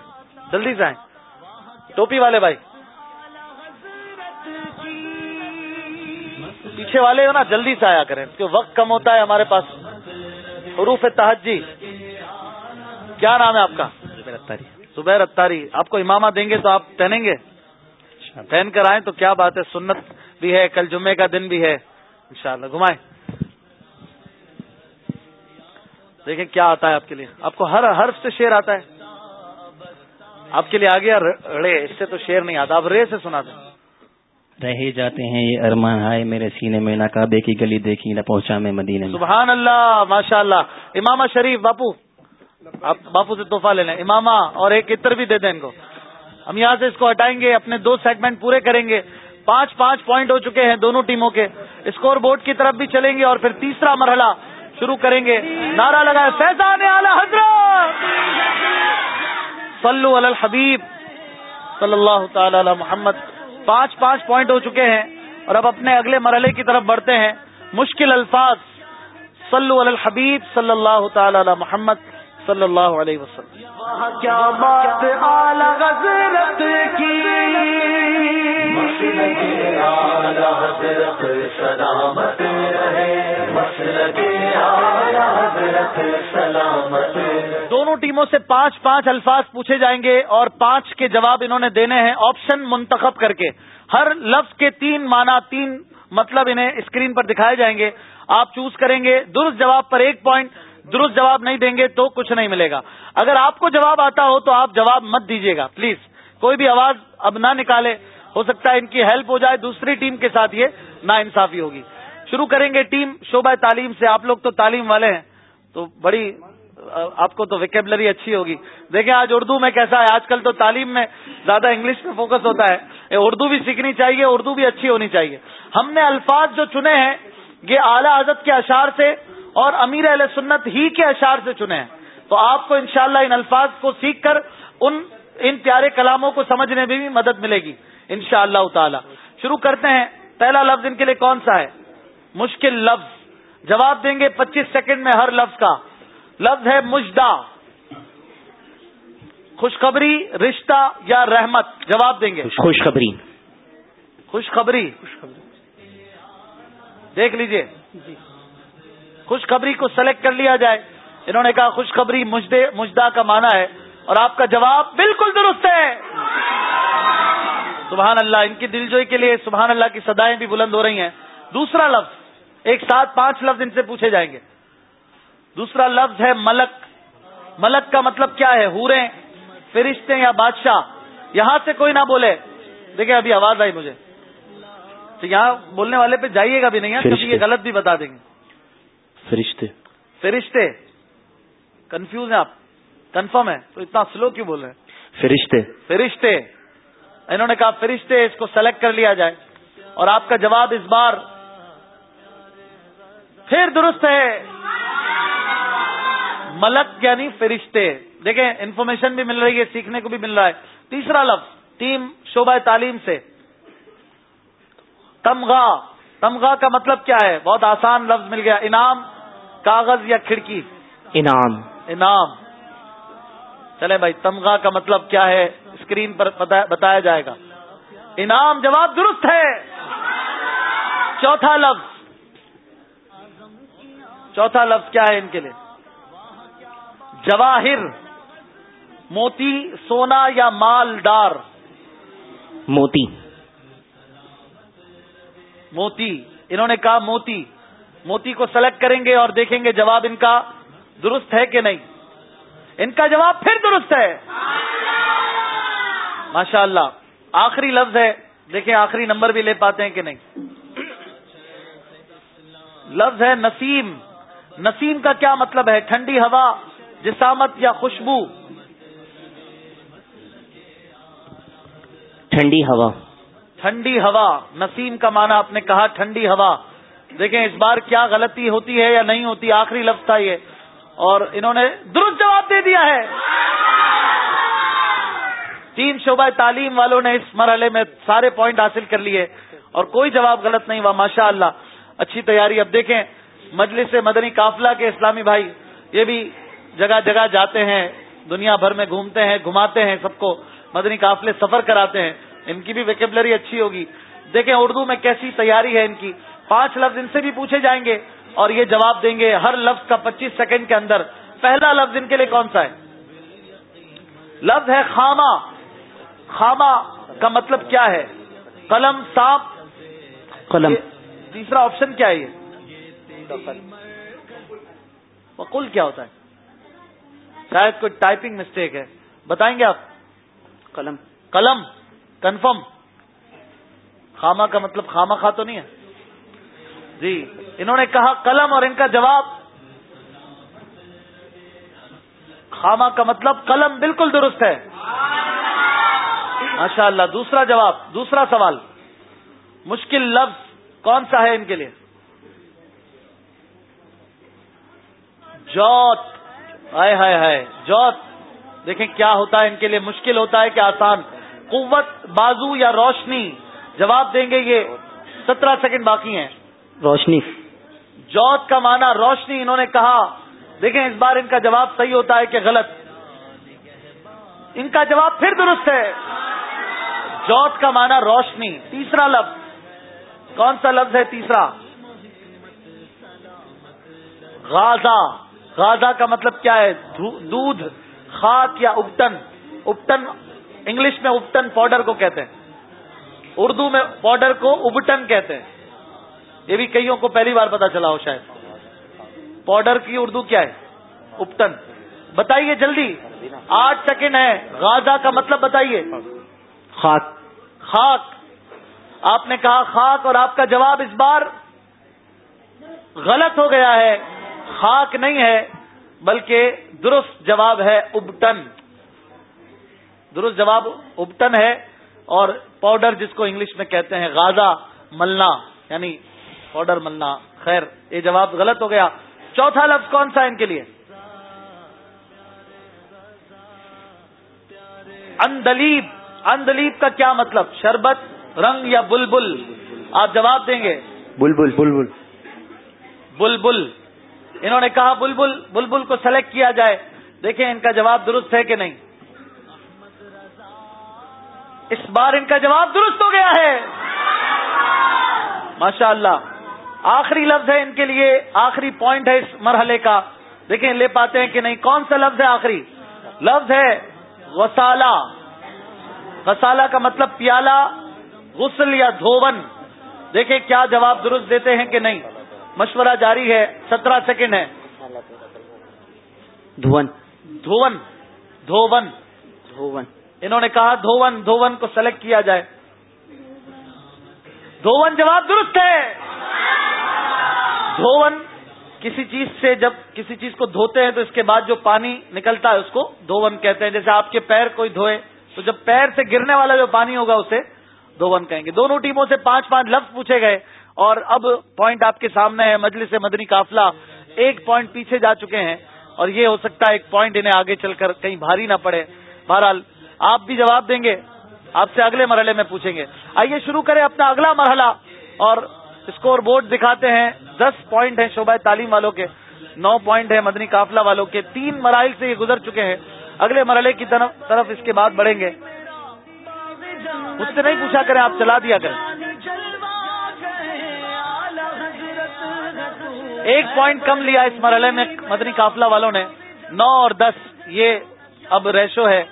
جلدی سے آئیں۔ ٹوپی والے بھائی۔ پیچھے والے ہو نا جلدی سے آیا کریں۔ کیوں وقت کم ہوتا ہے ہمارے پاس۔ حروف تحجی کیا نام ہے آپ کا؟ زبیر اتاری آپ کو امامہ دیں گے تو آپ پہنیں گے؟ پہن کر آئیں تو کیا بات ہے؟ سنت بھی ہے کل جمعے کا دن بھی ہے۔ انشاءاللہ گھمائیں۔ دیکھیں کیا آتا ہے آپ کے لیے۔ آپ کو ہر حرف سے شیر آتا ہے۔ آپ کے لیے آ گیا رے اس سے تو شیر نہیں آتا۔ آپ رے سے سنا دیں رہے جاتے ہیں یہ ارمان۔ ہائے میرے سینے میں نہ کعبے کی گلی دیکھی نہ پہنچا میں مدینے میں سبحان اللہ ماشاء اللہ امامہ شریف باپو۔ آپ باپو سے تحفہ لے لیں امامہ اور ایک عطر بھی دے دیں ان کو۔ ہم یہاں سے اس کو ہٹائیں گے، اپنے دو سیگمنٹ پورے کریں گے۔ پانچ پانچ پوائنٹ ہو چکے ہیں دونوں ٹیموں کے۔ اسکور بورڈ کی طرف بھی چلیں گے اور پھر تیسرا مرحلہ شروع کریں گے۔ نعرہ لگائے فیضان اعلی حضرت! صلو علی الحبیب صلی اللہ تعالی علی محمد۔ پانچ پانچ پوائنٹ ہو چکے ہیں۔ اور اب اپنے اگلے مرحلے کی طرف بڑھتے ہیں۔ مشکل الفاظ۔ صلو علی الحبیب صلی اللہ تعالی علی محمد۔ صلی اللہ علیہ وسلم۔ کیا بات حضرت کی؟ سلامت سلامت۔ دونوں ٹیموں سے پانچ پانچ الفاظ پوچھے جائیں گے اور پانچ کے جواب انہوں نے دینے ہیں آپشن منتخب کر کے۔ ہر لفظ کے تین معنی تین مطلب انہیں اسکرین پر دکھائے جائیں گے۔ آپ چوز کریں گے۔ درست جواب پر ایک پوائنٹ درست جواب نہیں دیں گے تو کچھ نہیں ملے گا۔ اگر آپ کو جواب آتا ہو تو آپ جواب مت دیجیے گا، پلیز۔ کوئی بھی آواز اب نہ نکالے، ہو سکتا ہے ان کی ہیلپ ہو جائے، دوسری ٹیم کے ساتھ یہ نا انصافی ہوگی۔ شروع کریں گے ٹیم، شعبہ تعلیم سے آپ لوگ تو تعلیم والے ہیں، تو بڑی، آپ کو تو ویکیبلری اچھی ہوگی۔ دیکھیں آج اردو میں کیسا ہے، آج کل تو تعلیم میں زیادہ انگلش پہ فوکس ہوتا ہے۔ اردو بھی سیکھنی چاہیے، اردو بھی اچھی ہونی چاہیے۔ ہم نے الفاظ جو چنے ہیں، یہ اعلی حضرت کے اشار سے اور امیر علیہ سنت ہی کے اشار سے چنے ہیں۔ تو آپ کو انشاءاللہ ان الفاظ کو سیکھ کر ان ان پیارے کلاموں کو سمجھنے میں بھی مدد ملے گی ان شاء اللہ تعالی۔ شروع کرتے ہیں۔ پہلا لفظ ان کے لیے کون سا ہے؟ مشکل لفظ۔ جواب دیں گے پچیس سیکنڈ میں ہر لفظ کا۔ لفظ ہے مجدہ۔ خوشخبری رشتہ یا رحمت؟ جواب دیں گے۔ خوشخبری۔ خوشخبری۔ دیکھ لیجیے۔ جی۔ خوشخبری کو سلیکٹ کر لیا جائے۔ انہوں نے کہا خوشخبری مجدہ کا معنی ہے اور آپ کا جواب بالکل درست ہے۔ سبحان اللہ ان کی دلجوئی کے لیے سبحان اللہ کی سدائیں بھی بلند ہو رہی ہیں۔ دوسرا لفظ ایک ساتھ پانچ لفظ ان سے پوچھے جائیں گے۔ دوسرا لفظ ہے ملک۔ ملک کا مطلب کیا ہے؟ ہورے فرشتے یا بادشاہ؟ یہاں سے کوئی نہ بولے۔ دیکھیں ابھی آواز آئی مجھے۔ تو یہاں بولنے والے پہ جائیے گا بھی نہیں ہے یہ غلط بھی بتا دیں گے۔ فرشتے۔ فرشتے۔ کنفیوز ہیں آپ۔ کنفرم ہے تو اتنا سلو کیوں بول رہے ہیں؟ فرشتے۔ فرشتے۔ انہوں نے کہا فرشتے اس کو سلیکٹ کر لیا جائے۔ اور آپ کا جواب اس بار پھر درست ہے۔ ملک یعنی فرشتے۔ دیکھیں انفارمیشن بھی مل رہی ہے سیکھنے کو بھی مل رہا ہے۔ تیسرا لفظ ٹیم شعبہ تعلیم سے۔ تمغا تمغا کا مطلب کیا ہے؟ بہت آسان لفظ مل گیا۔ انعام۔ کاغذ یا کھڑکی؟ انعام. انعام. چلے بھائی تمغہ کا مطلب کیا ہے؟ اسکرین پر بتایا جائے گا۔ انعام جواب درست ہے۔ چوتھا لفظ۔ چوتھا لفظ کیا ہے ان کے لیے؟ جواہر موتی سونا یا مالدار؟ موتی. موتی انہوں نے کہا موتی۔ موتی کو سلیکٹ کریں گے اور دیکھیں گے جواب ان کا درست ہے کہ نہیں۔ ان کا جواب پھر درست ہے۔ ماشاء اللہ آخری لفظ ہے۔ دیکھیں آخری نمبر بھی لے پاتے ہیں کہ نہیں۔ لفظ ہے نسیم۔ نسیم کا کیا مطلب ہے؟ ٹھنڈی ہوا جسامت یا خوشبو؟ ٹھنڈی ہوا۔ ٹھنڈی ہوا۔ نسیم کا معنی آپ نے کہا ٹھنڈی ہوا۔ دیکھیں اس بار کیا غلطی ہوتی ہے یا نہیں ہوتی، آخری لفظ تھا یہ۔ اور انہوں نے درست جواب دے دیا ہے۔ تین شعبہ تعلیم والوں نے اس مرحلے میں سارے پوائنٹ حاصل کر لیے اور کوئی جواب غلط نہیں ہوا ماشاء اللہ اچھی تیاری۔ اب دیکھیں، مجلس مدنی قافلہ کے اسلامی بھائی، یہ بھی جگہ جگہ جاتے ہیں، دنیا بھر میں گھومتے ہیں، گھماتے ہیں، سب کو مدنی قافلے سفر کراتے ہیں۔ ان کی بھی ویکیبلری اچھی ہوگی۔ دیکھیں اردو میں کیسی تیاری ہے ان کی۔ پانچ لفظ ان سے بھی پوچھے جائیں گے اور یہ جواب دیں گے ہر لفظ کا پچیس سیکنڈ کے اندر۔ پہلا لفظ ان کے لیے کون سا ہے؟ لفظ ہے خاما خاما کا مطلب کیا ہے؟ قلم سانپ قلم۔ تیسرا آپشن کیا ہے یہ؟ وقل کیا ہوتا ہے؟ شاید کوئی ٹائپنگ مسٹیک ہے۔ بتائیں گے آپ؟ قلم۔ قلم کنفرم۔ خاما کا مطلب خاما خا تو نہیں ہے۔ جی انہوں نے کہا قلم اور ان کا جواب۔ خاما کا مطلب قلم بالکل درست ہے۔ ماشاء اللہ دوسرا جواب، دوسرا سوال۔ مشکل لفظ کون سا ہے ان کے لیے؟ جوت۔ ہائے ہائے ہائے، جوت۔ دیکھیں کیا ہوتا ہے ان کے لیے، مشکل ہوتا ہے کہ آسان۔ قوت، بازو یا روشنی؟ جواب دیں گے یہ، سترہ سیکنڈ باقی ہیں۔ روشنی۔ جوت کا معنی روشنی، انہوں نے کہا۔ دیکھیں اس بار ان کا جواب صحیح ہوتا ہے کہ غلط۔ ان کا جواب پھر درست ہے۔ جوت کا معنی روشنی۔ تیسرا لفظ۔ کون سا لفظ ہے تیسرا؟ غازہ۔ غازہ کا مطلب کیا ہے؟ دودھ، خاک یا ابٹن۔ ابٹن انگلش میں ابٹن پاؤڈر کو کہتے ہیں۔ اردو میں پاؤڈر کو ابٹن کہتے ہیں۔ یہ بھی کئیوں کو پہلی بار پتا چلا ہو شاید۔ پاؤڈر کی اردو کیا ہے؟ اپٹن۔ بتائیے جلدی۔ آٹھ سیکنڈ ہے غازہ کا مطلب بتائیے۔ خاک۔ خاک۔ آپ نے کہا خاک اور آپ کا جواب اس بار غلط ہو گیا ہے۔ خاک نہیں ہے بلکہ درست جواب ہے ابٹن درست جواب ابٹن ہے اور پاؤڈر جس کو انگلش میں کہتے ہیں غازہ ملنا یعنی پاؤڈر ملنا خیر یہ جواب غلط ہو گیا۔ چوتھا لفظ کون سا ان کے لیے؟ اندلیب۔ اندلیب کا کیا مطلب؟ شربت رنگ یا بلبل؟ آپ جواب دیں گے۔ بلبل بلبل۔ بلبل۔ انہوں نے کہا بلبل بلبل کو سلیکٹ کیا جائے۔ دیکھیں ان کا جواب درست ہے کہ نہیں۔ اس بار ان کا جواب درست ہو گیا ہے۔ ماشاء اللہ آخری لفظ ہے ان کے لیے آخری پوائنٹ ہے اس مرحلے کا۔ دیکھیں لے پاتے ہیں کہ نہیں کون سا لفظ ہے آخری؟ لفظ ہے غسالہ۔ غسالہ کا مطلب پیالہ غسل یا دھون۔ دیکھیں کیا جواب درست دیتے ہیں کہ نہیں۔ مشورہ جاری ہے سترہ سیکنڈ ہے۔ دھون۔ دھون۔ دھون۔ دھون۔ انہوں نے کہا دھون دھون کو سلیکٹ کیا جائے۔ دھون جواب درست ہے۔ دھون، کسی چیز سے جب کسی چیز کو دھوتے ہیں تو اس کے بعد جو پانی نکلتا ہے اس کو دھون کہتے ہیں۔ جیسے آپ کے پیر کوئی دھوئے، تو جب پیر سے گرنے والا جو پانی ہوگا اسے دھون کہیں گے۔ دونوں ٹیموں سے پانچ پانچ لفظ پوچھے گئے اور اب پوائنٹ آپ کے سامنے ہے، مجلس مدنی قافلہ ایک پوائنٹ پیچھے جا چکے ہیں اور یہ ہو سکتا ہے ایک پوائنٹ انہیں آگے چل کر کہیں بھاری نہ پڑے۔ بہرحال آپ بھی جواب دیں گے، آپ سے اگلے مرحلے میں پوچھیں گے۔ آئیے شروع کریں اپنا اگلا مرحلہ اور اسکور بورڈ دکھاتے ہیں، دس پوائنٹ ہیں شعبہ تعلیم والوں کے، نو پوائنٹ ہیں مدنی قافلہ والوں کے، تین مراحل سے یہ گزر چکے ہیں۔ اگلے مرحلے کی طرف طرف اس کے بعد بڑھیں گے۔ مجھ سے نہیں پوچھا کریں، آپ چلا دیا کریں۔ ایک پوائنٹ کم لیا اس مرحلے میں مدنی قافلہ والوں نے۔ نو اور دس، یہ اب ریشو ہے۔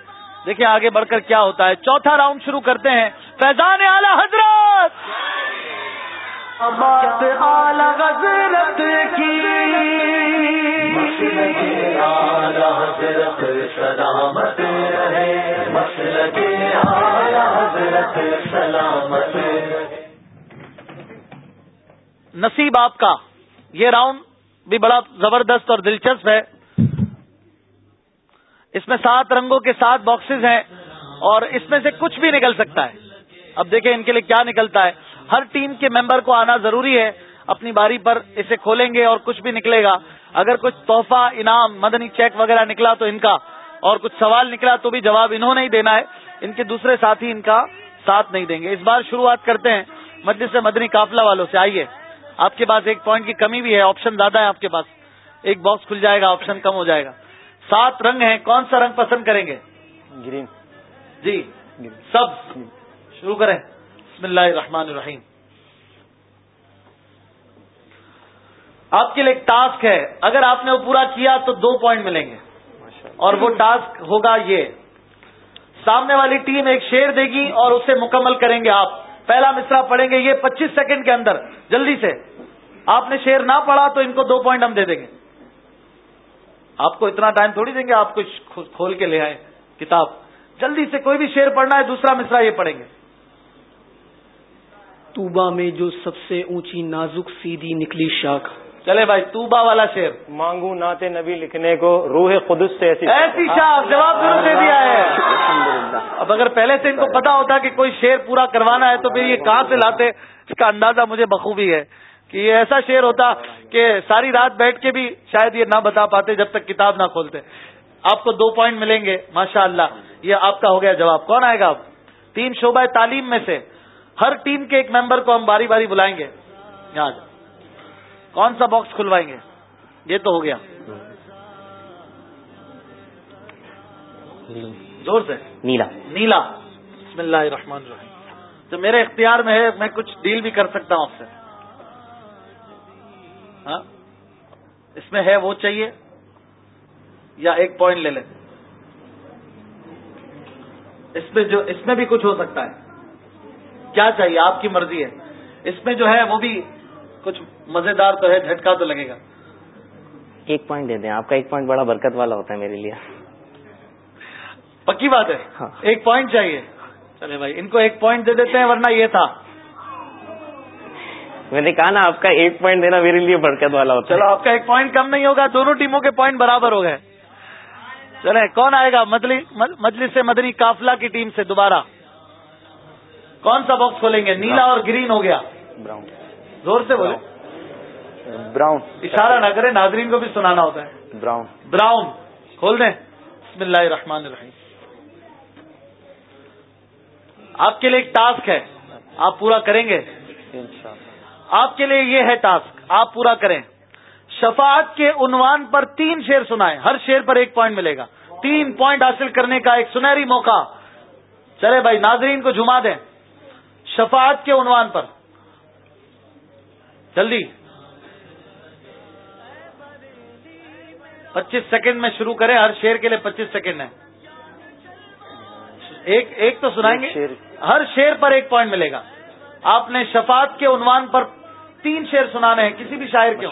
دیکھیں آگے بڑھ کر کیا ہوتا ہے۔ چوتھا راؤنڈ شروع کرتے ہیں۔ فیضان اعلی حضرت! حضرت کی۔ سلامت حضرت سلامت۔ نصیب آپ کا یہ راؤنڈ بھی بڑا زبردست اور دلچسپ ہے۔ اس میں سات رنگوں کے سات باکسز ہیں اور اس میں سے کچھ بھی نکل سکتا ہے۔ اب دیکھیں ان کے لیے کیا نکلتا ہے۔ ہر ٹیم کے ممبر کو آنا ضروری ہے اپنی باری پر اسے کھولیں گے اور کچھ بھی نکلے گا۔ اگر کچھ تحفہ انعام مدنی چیک وغیرہ نکلا تو ان کا اور کچھ سوال نکلا تو بھی جواب انہوں نے ہی دینا ہے۔ ان کے دوسرے ساتھی ان کا ساتھ نہیں دیں گے۔ اس بار شروعات کرتے ہیں مجلس سے مدنی قافلہ والوں سے۔ آئیے۔ آپ کے پاس ایک پوائنٹ کی کمی بھی ہے۔ آپشن زیادہ ہے آپ کے پاس۔ ایک باکس کھل جائے گا آپشن کم ہو جائے گا۔ سات رنگ ہیں۔ کون سا رنگ پسند کریں گے؟ گرین۔ جی۔ سب۔ شروع کریں۔ بسم اللہ الرحمن الرحیم۔ آپ کے لیے ایک ٹاسک ہے۔ اگر آپ نے وہ پورا کیا تو دو پوائنٹ ملیں گے۔ اور وہ ٹاسک ہوگا یہ۔ سامنے والی ٹیم ایک شیر دے گی اور اسے مکمل کریں گے آپ۔ پہلا مصرا پڑھیں گے یہ پچیس سیکنڈ کے اندر۔ جلدی سے۔ آپ نے شیر نہ پڑھا تو ان کو دو پوائنٹ ہم دے دیں گے۔ آپ کو اتنا ٹائم تھوڑی دیں گے، آپ کچھ کھول کے لے آئے کتاب۔ جلدی سے کوئی بھی شیر پڑھنا ہے، دوسرا مصرا یہ پڑھیں گے۔ توبا میں جو سب سے اونچی نازک سیدھی نکلی شاخ۔ چلے بھائی توبا والا شیر مانگو نعت نبی لکھنے کو روح قدس سے ایسی ایسی شاہ جواب درست دے دیا ہے۔ اب اگر پہلے سے ان کو پتا ہوتا کہ کوئی شیر پورا کروانا ہے تو پھر یہ کہاں سے لاتے؟ اس کا اندازہ مجھے بخوبی ہے کہ یہ ایسا شیر ہوتا کہ ساری رات بیٹھ کے بھی شاید یہ نہ بتا پاتے جب تک کتاب نہ کھولتے۔ آپ کو دو پوائنٹ ملیں گے ماشاء اللہ یہ آپ کا ہو گیا جواب۔ کون آئے گا اب تین شعبہ تعلیم میں سے۔ ہر ٹیم کے ایک ممبر کو ہم باری باری بلائیں گے۔ یہاں کون سا باکس کھلوائیں گے؟ یہ تو ہو گیا۔ زور سے۔ نیلا۔ نیلا۔ بسم اللہ الرحمن الرحیم۔ جو میرے اختیار میں ہے میں کچھ ڈیل بھی کر سکتا ہوں آپ سے۔ ہاں؟ اس میں ہے وہ چاہیے یا ایک پوائنٹ لے لیں۔ اس میں جو اس میں بھی کچھ ہو سکتا ہے۔ کیا چاہیے؟ آپ کی مرضی ہے۔ اس میں جو ہے وہ بھی کچھ مزیدار تو ہے جھٹکا تو لگے گا۔ ایک پوائنٹ دے دیں۔ آپ کا ایک پوائنٹ بڑا برکت والا ہوتا ہے میرے لیے۔ پکی بات ہے۔ ہاں۔ ایک پوائنٹ چاہیے۔ چلے بھائی ان کو ایک پوائنٹ دے دیتے ہیں ورنہ یہ تھا۔ میں نے کہا نا آپ کا ایک پوائنٹ دینا میرے لیے برکت والا ہوتا چلو آپ کا ایک پوائنٹ کم نہیں ہوگا دونوں ٹیموں کے پوائنٹ برابر ہو گئے۔ چلے کون آئے گا؟ مجلس سے مدنی کافلا کی ٹیم سے دوبارہ۔ کون سا باکس کھولیں گے؟ نیلا اور گرین ہو گیا۔ براؤن زور سے بولے براؤن اشارہ نہ کرے ناظرین کو بھی سنانا ہوتا ہے۔ براؤن براؤن کھول دیں۔ بسم اللہ الرحمن الرحیم۔ آپ کے لیے ایک ٹاسک ہے۔ آپ پورا کریں گے؟ آپ کے لیے یہ ہے ٹاسک آپ پورا کریں۔ شفاعت کے عنوان پر تین شیر سنائیں۔ ہر شیر پر ایک پوائنٹ ملے گا۔ تین پوائنٹ حاصل کرنے کا ایک سنہری موقع۔ چلے بھائی ناظرین کو جما دیں۔ شفاعت کے عنوان پر۔ جلدی۔ پچیس سیکنڈ میں شروع کریں ہر شیر کے لیے پچیس سیکنڈ ہے ایک ایک تو سنائیں گے؟ ہر شیر۔ پر ایک پوائنٹ ملے گا۔ آپ نے شفاعت کے عنوان پر تین شیر سنانے ہیں کسی بھی شاعر کے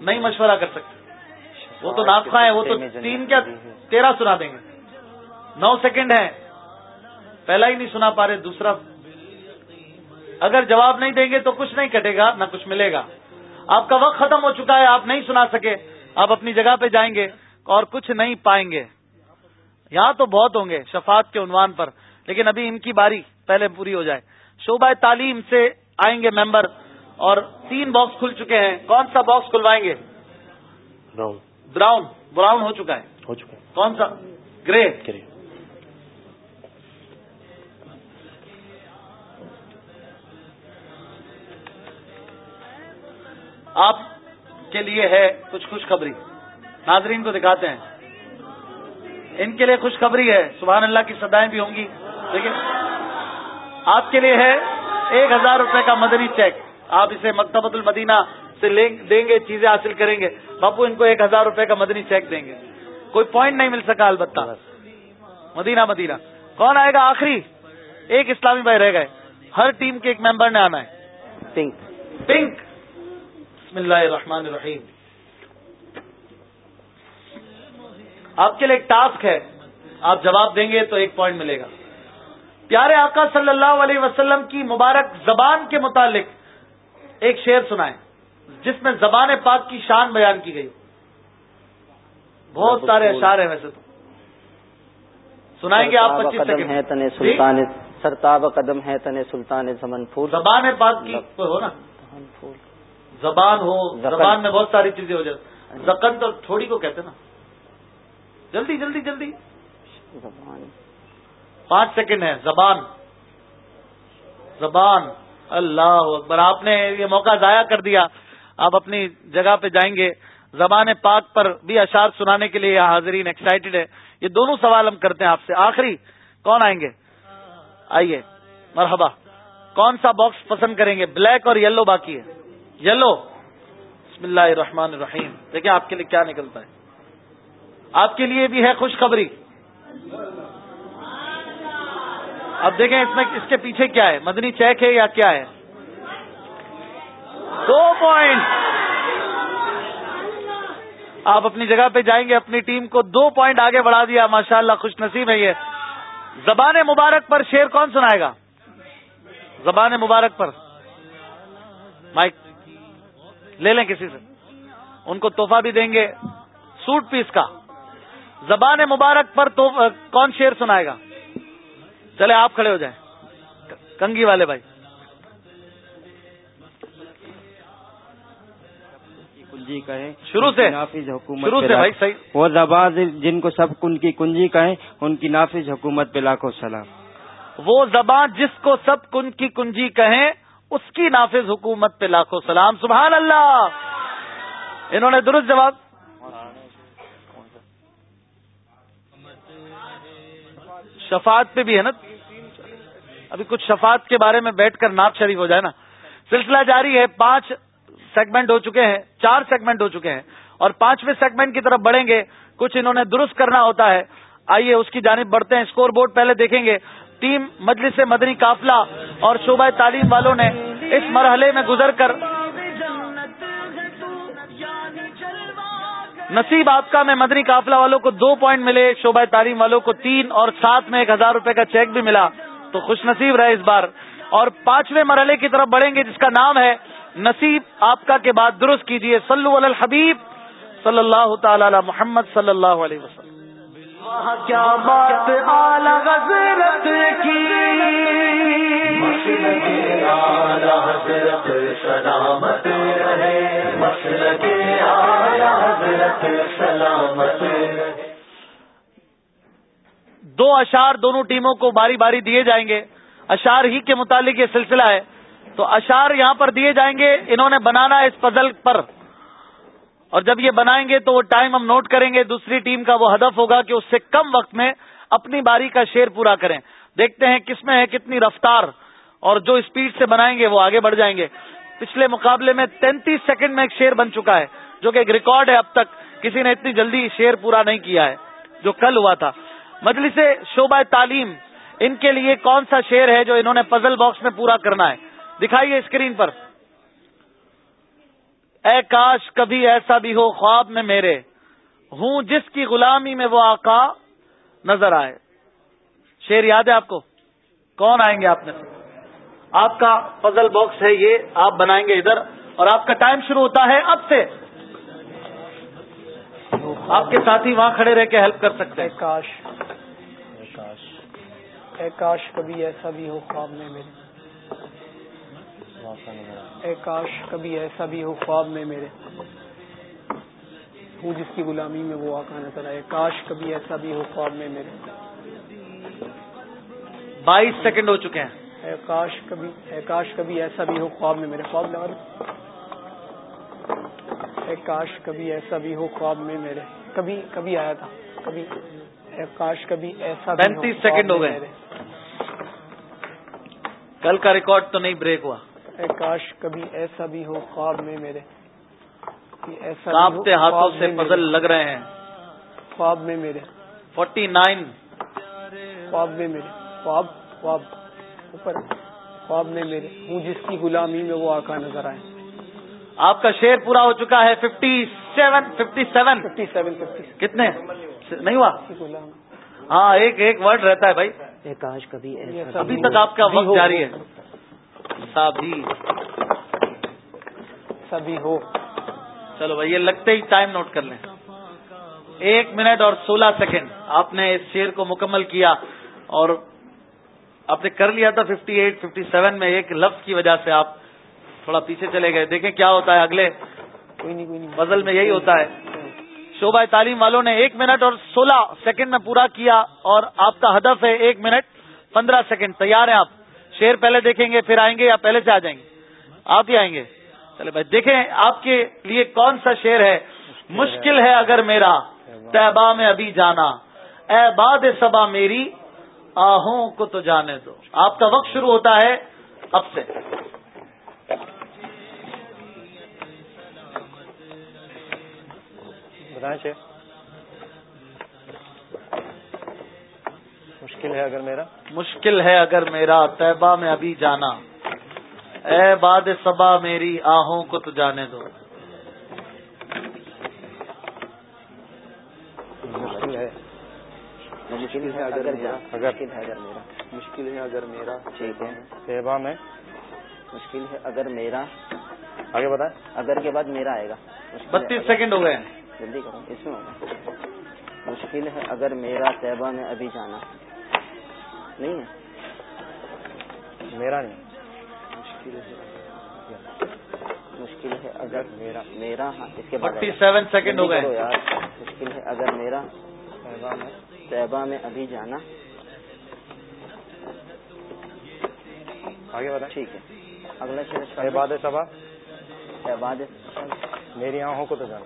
نہیں مشورہ کر سکتے۔ وہ تو ناخا ہے وہ تو تین کیا تیرہ سنا دیں گے۔ نو سیکنڈ ہے پہلا ہی نہیں سنا پا رہے دوسرا اگر جواب نہیں دیں گے تو کچھ نہیں کٹے گا نہ کچھ ملے گا۔ آپ کا وقت ختم ہو چکا ہے آپ نہیں سنا سکے۔ آپ اپنی جگہ پہ جائیں گے اور کچھ نہیں پائیں گے۔ یہاں تو بہت ہوں گے شفاعت کے عنوان پر لیکن ابھی ان کی باری پہلے پوری ہو جائے۔ شعبہ تعلیم سے آئیں گے ممبر اور تین باکس کھل چکے ہیں۔ کون سا باکس کھلوائیں گے؟ براؤن۔ براؤن براؤن ہو چکا ہے۔ ہو چکا ہے۔ کون سا؟ گرے۔ گرے۔ آپ کے لیے ہے کچھ خوشخبری۔ ناظرین کو دکھاتے ہیں۔ ان کے لیے خوشخبری ہے۔ سبحان اللہ کی سدائیں بھی ہوں گی۔ لیکن آپ کے لیے ہے ایک ہزار روپے کا مدنی چیک۔ آپ اسے مکتبۃ المدینہ سے دیں گے چیزیں حاصل کریں گے۔ باپو ان کو ایک ہزار روپے کا مدنی چیک دیں گے۔ کوئی پوائنٹ نہیں مل سکا البتہ۔ مدینہ مدینہ۔ کون آئے گا آخری؟ ایک اسلامی بھائی رہ گئے۔ ہر ٹیم کے ایک ممبر نے آنا ہے۔ پنک۔ پنک۔ بسم اللہ الرحمن الرحیم۔ آپ کے لیے ایک ٹاسک ہے۔ آپ جواب دیں گے تو ایک پوائنٹ ملے گا۔ پیارے آقا صلی اللہ علیہ وسلم کی مبارک زبان کے متعلق ایک شعر سنائیں جس میں زبان پاک کی شان بیان کی گئی۔ بہت سارے اشعار ہیں ویسے تو۔ سنائیں گے آپ پچیس قدم ہے جی؟ سلطان سرتاب قدم ہے تن سلطان زمن پھول۔ زبان پاک کی ہو نا؟ زبان ہو زبان میں بہت ساری چیزیں ہو جاتی زکن تو تھوڑی کو کہتے نا۔ جلدی جلدی جلدی۔ زبان۔ پانچ سیکنڈ ہے زبان۔ زبان۔ اللہ اکبر آپ نے یہ موقع ضائع کر دیا۔ آپ اپنی جگہ پہ جائیں گے۔ زبان پاک پر بھی اشار سنانے کے لیے حاضرین ایکسائٹیڈ ہے یہ دونوں سوال ہم کرتے ہیں آپ سے۔ آخری کون آئیں گے؟ آئیے مرحبا۔ کون سا باکس پسند کریں گے؟ بلیک اور یلو باقی ہے۔ یلو۔ بسم اللہ الرحمن الرحیم۔ دیکھیں آپ کے لیے کیا نکلتا ہے۔ آپ کے لیے بھی ہے خوشخبری۔ اب دیکھیں اس میں اس کے پیچھے کیا ہے۔ مدنی چیک ہے یا کیا ہے؟ دو پوائنٹ۔ آپ اپنی جگہ پہ جائیں گے، اپنی ٹیم کو دو پوائنٹ آگے بڑھا دیا۔ ماشاء اللہ خوش نصیب ہے یہ۔ زبان مبارک پر شیر کون سنائے گا؟ زبان مبارک پر۔ مائک۔ لے لیں کسی سے۔ ان کو تحفہ بھی دیں گے۔ سوٹ پیس کا۔ زبان مبارک پر تو کون شیر سنائے گا؟ چلے آپ کھڑے ہو جائیں۔ کنگی والے بھائی۔ کنجی کہیں۔ شروع سے۔ نافذ حکومت شروع سے بھائی صحیح۔ وہ زبان جن کو سب کن کی کنجی کہیں ان کی نافذ حکومت پہ لاکھوں سلام۔ وہ زبان جس کو سب کن کی کنجی کہیں اس کی نافذ حکومت پہ لاکھوں سلام. سبحان اللہ. انہوں نے درست جواب؟ شفاعت پہ بھی ہے نا؟ ابھی کچھ شفاعت کے بارے میں بیٹھ کر ناپ شریف ہو جائے نا. سلسلہ جاری ہے. پانچ سیگمنٹ ہو چکے ہیں. چار سیگمنٹ ہو چکے ہیں. اور پانچویں سیگمنٹ کی طرف بڑھیں گے. کچھ انہوں نے درست کرنا ہوتا ہے. آئیے اس کی جانب بڑھتے ہیں. اسکور بورڈ پہلے دیکھیں گے. ٹیم مجلس مدنی قافلہ اور شعبہ تعلیم والوں نے اس مرحلے میں گزر کر نصیب آپ کا میں مدنی قافلہ والوں کو دو پوائنٹ ملے، شعبہ تعلیم والوں کو تین اور ساتھ میں ایک ہزار روپے کا چیک بھی ملا، تو خوش نصیب رہے اس بار۔ اور پانچویں مرحلے کی طرف بڑھیں گے، جس کا نام ہے نصیب آپ کا کے بعد درست کیجیے صلو علی الحبیب صلی اللہ تعالی علی محمد صلی اللہ علیہ وسلم۔ کیا بات اعلی حضرت کی؟ اعلی حضرت سلامت رہے۔ مسلک اعلی حضرت سلامت دو اشار دونوں ٹیموں کو باری باری دیے جائیں گے۔ اشار ہی کے متعلق یہ سلسلہ ہے۔ تو اشار یہاں پر دیے جائیں گے۔ انہوں نے بنانا ہے اس پزل پر۔ اور جب یہ بنائیں گے تو وہ ٹائم ہم نوٹ کریں گے، دوسری ٹیم کا وہ ہدف ہوگا کہ اس سے کم وقت میں اپنی باری کا شیر پورا کریں۔ دیکھتے ہیں کس میں ہے، کتنی رفتار۔ اور جو اسپیڈ سے بنائیں گے، وہ آگے بڑھ جائیں گے۔ پچھلے مقابلے میں تینتیس سیکنڈ میں ایک شیر بن چکا ہے، جو کہ ایک ریکارڈ ہے اب تک۔ کسی نے اتنی جلدی شیر پورا نہیں کیا ہے، جو کل ہوا تھا۔ مجلس شعبہ تعلیم، ان کے لیے کون سا شیر ہے جو انہوں نے پزل باکس میں پورا کرنا ہے؟ دکھائیے اسکرین پر۔ اے کاش کبھی ایسا بھی ہو خواب میں میرے۔ ہوں جس کی غلامی میں وہ آقا نظر آئے۔ شیر یاد ہے آپ کو؟ کون آئیں گے آپ میں سے؟ آپ کا پزل باکس ہے یہ، آپ بنائیں گے ادھر۔ اور آپ کا ٹائم شروع ہوتا ہے اب سے۔ آپ کے ساتھی وہاں کھڑے رہ کے ہیلپ کر سکتے ہیں۔ کاش۔ کاش کبھی ایسا بھی ہو خواب میں میرے۔ اے کاش کبھی ایسا بھی ہو خواب میں میرے۔ ہوں جس کی غلامی میں وہ آقا نظر آئے۔ کاش کبھی ایسا بھی ہو خواب میں میرے۔ بائیس سیکنڈ ہو چکے ہیں۔ اے کاش کبھی اے کاش کبھی ایسا بھی ہو خواب میں میرے۔ خواب لگا دو اے کاش کبھی ایسا بھی ہو خواب میں میرے۔ کبھی کبھی آیا تھا۔ کبھی۔ اے کاش کبھی ایسا بھی ہو 35 خواب سیکنڈ ہو گئے۔ کل کا ریکارڈ تو نہیں بریک ہوا۔ اے کاش کبھی ایسا بھی ہو خواب میں میرے کہ ایسا بھی ہو کانپتے ہاتھوں خواب سے پزل۔ لگ رہے ہیں۔ خواب میں میرے۔ Forty nine. خواب میں میرے۔ خواب خواب۔ اوپر خواب میں میرے۔ ہوں جس کی غلامی میں وہ آقا نظر آئے۔ آپ کا شیر پورا ہو چکا ہے۔ Fifty seven fifty seven. Fifty seven fifty کتنے؟ نہیں ہوا؟ ہاں ایک ایک ورڈ رہتا ہے بھائی۔ اے کاش کبھی ایسا ابھی تک آپ کا وقت جاری ہے۔ سابھی۔ سبھی ہو۔ چلو بھائی یہ لگتے ہی ٹائم نوٹ کر لیں۔ ایک منٹ اور سولہ سیکنڈ آپ نے اس شیر کو مکمل کیا اور آپ نے کر لیا تھا ففٹی ایٹ ففٹی سیون میں ایک لفظ کی وجہ سے آپ تھوڑا پیچھے چلے گئے۔ دیکھیں کیا ہوتا ہے اگلے۔ فضل میں یہی ہوتا ہے۔ شعبہ تعلیم والوں نے ایک منٹ اور سولہ سیکنڈ میں پورا کیا اور آپ کا ہدف ہے ایک منٹ پندرہ سیکنڈ تیار ہیں آپ؟ شیر پہلے دیکھیں گے، پھر آئیں گے یا پہلے سے آ جائیں گے؟ آپ ہی آئیں گے۔ چلے بھائی، دیکھیں آپ کے لیے کون سا شیر ہے؟ مشکل ہے اگر میرا۔ تہبا میں ابھی جانا۔ اے باد سبا میری، آہوں کو تو جانے دو۔ آپ کا وقت شروع ہوتا ہے اب سے۔ بتائیں مشکل ہے اگر میرا؟ مشکل ہے اگر میرا طیبہ میں ابھی جانا۔ اے باد صبا میری آہوں کو تو جانے دو۔ مشکل ہے۔ مشکل ہے اگر میرا۔ اگر مشکل ہے اگر میرا۔ مشکل ہے اگر میرا۔ ٹھیک ہے۔ تیبا میں۔ مشکل ہے اگر میرا۔ آگے بتائیں۔ اگر کے بعد میرا آئے گا۔ بتیس سیکنڈ ہو گئے۔ ہیں جلدی کرو۔ اس میں ہوگا۔ مشکل ہے اگر میرا طیبہ میں ابھی جانا۔ نہیں ہے۔ میرا نہیں۔ مشکل ہے۔ مشکل ہے اگر میرا میرا ہاں اس کے بعد سیون سیکنڈ ہو گئے۔ یار۔ مشکل ہے اگر میرا طیبہ میں۔ ابھی جانا۔ آگے بتا ٹھیک ہے۔ اگلا شعر احباد صبا۔ احباد میری آنکھوں کو تو جانا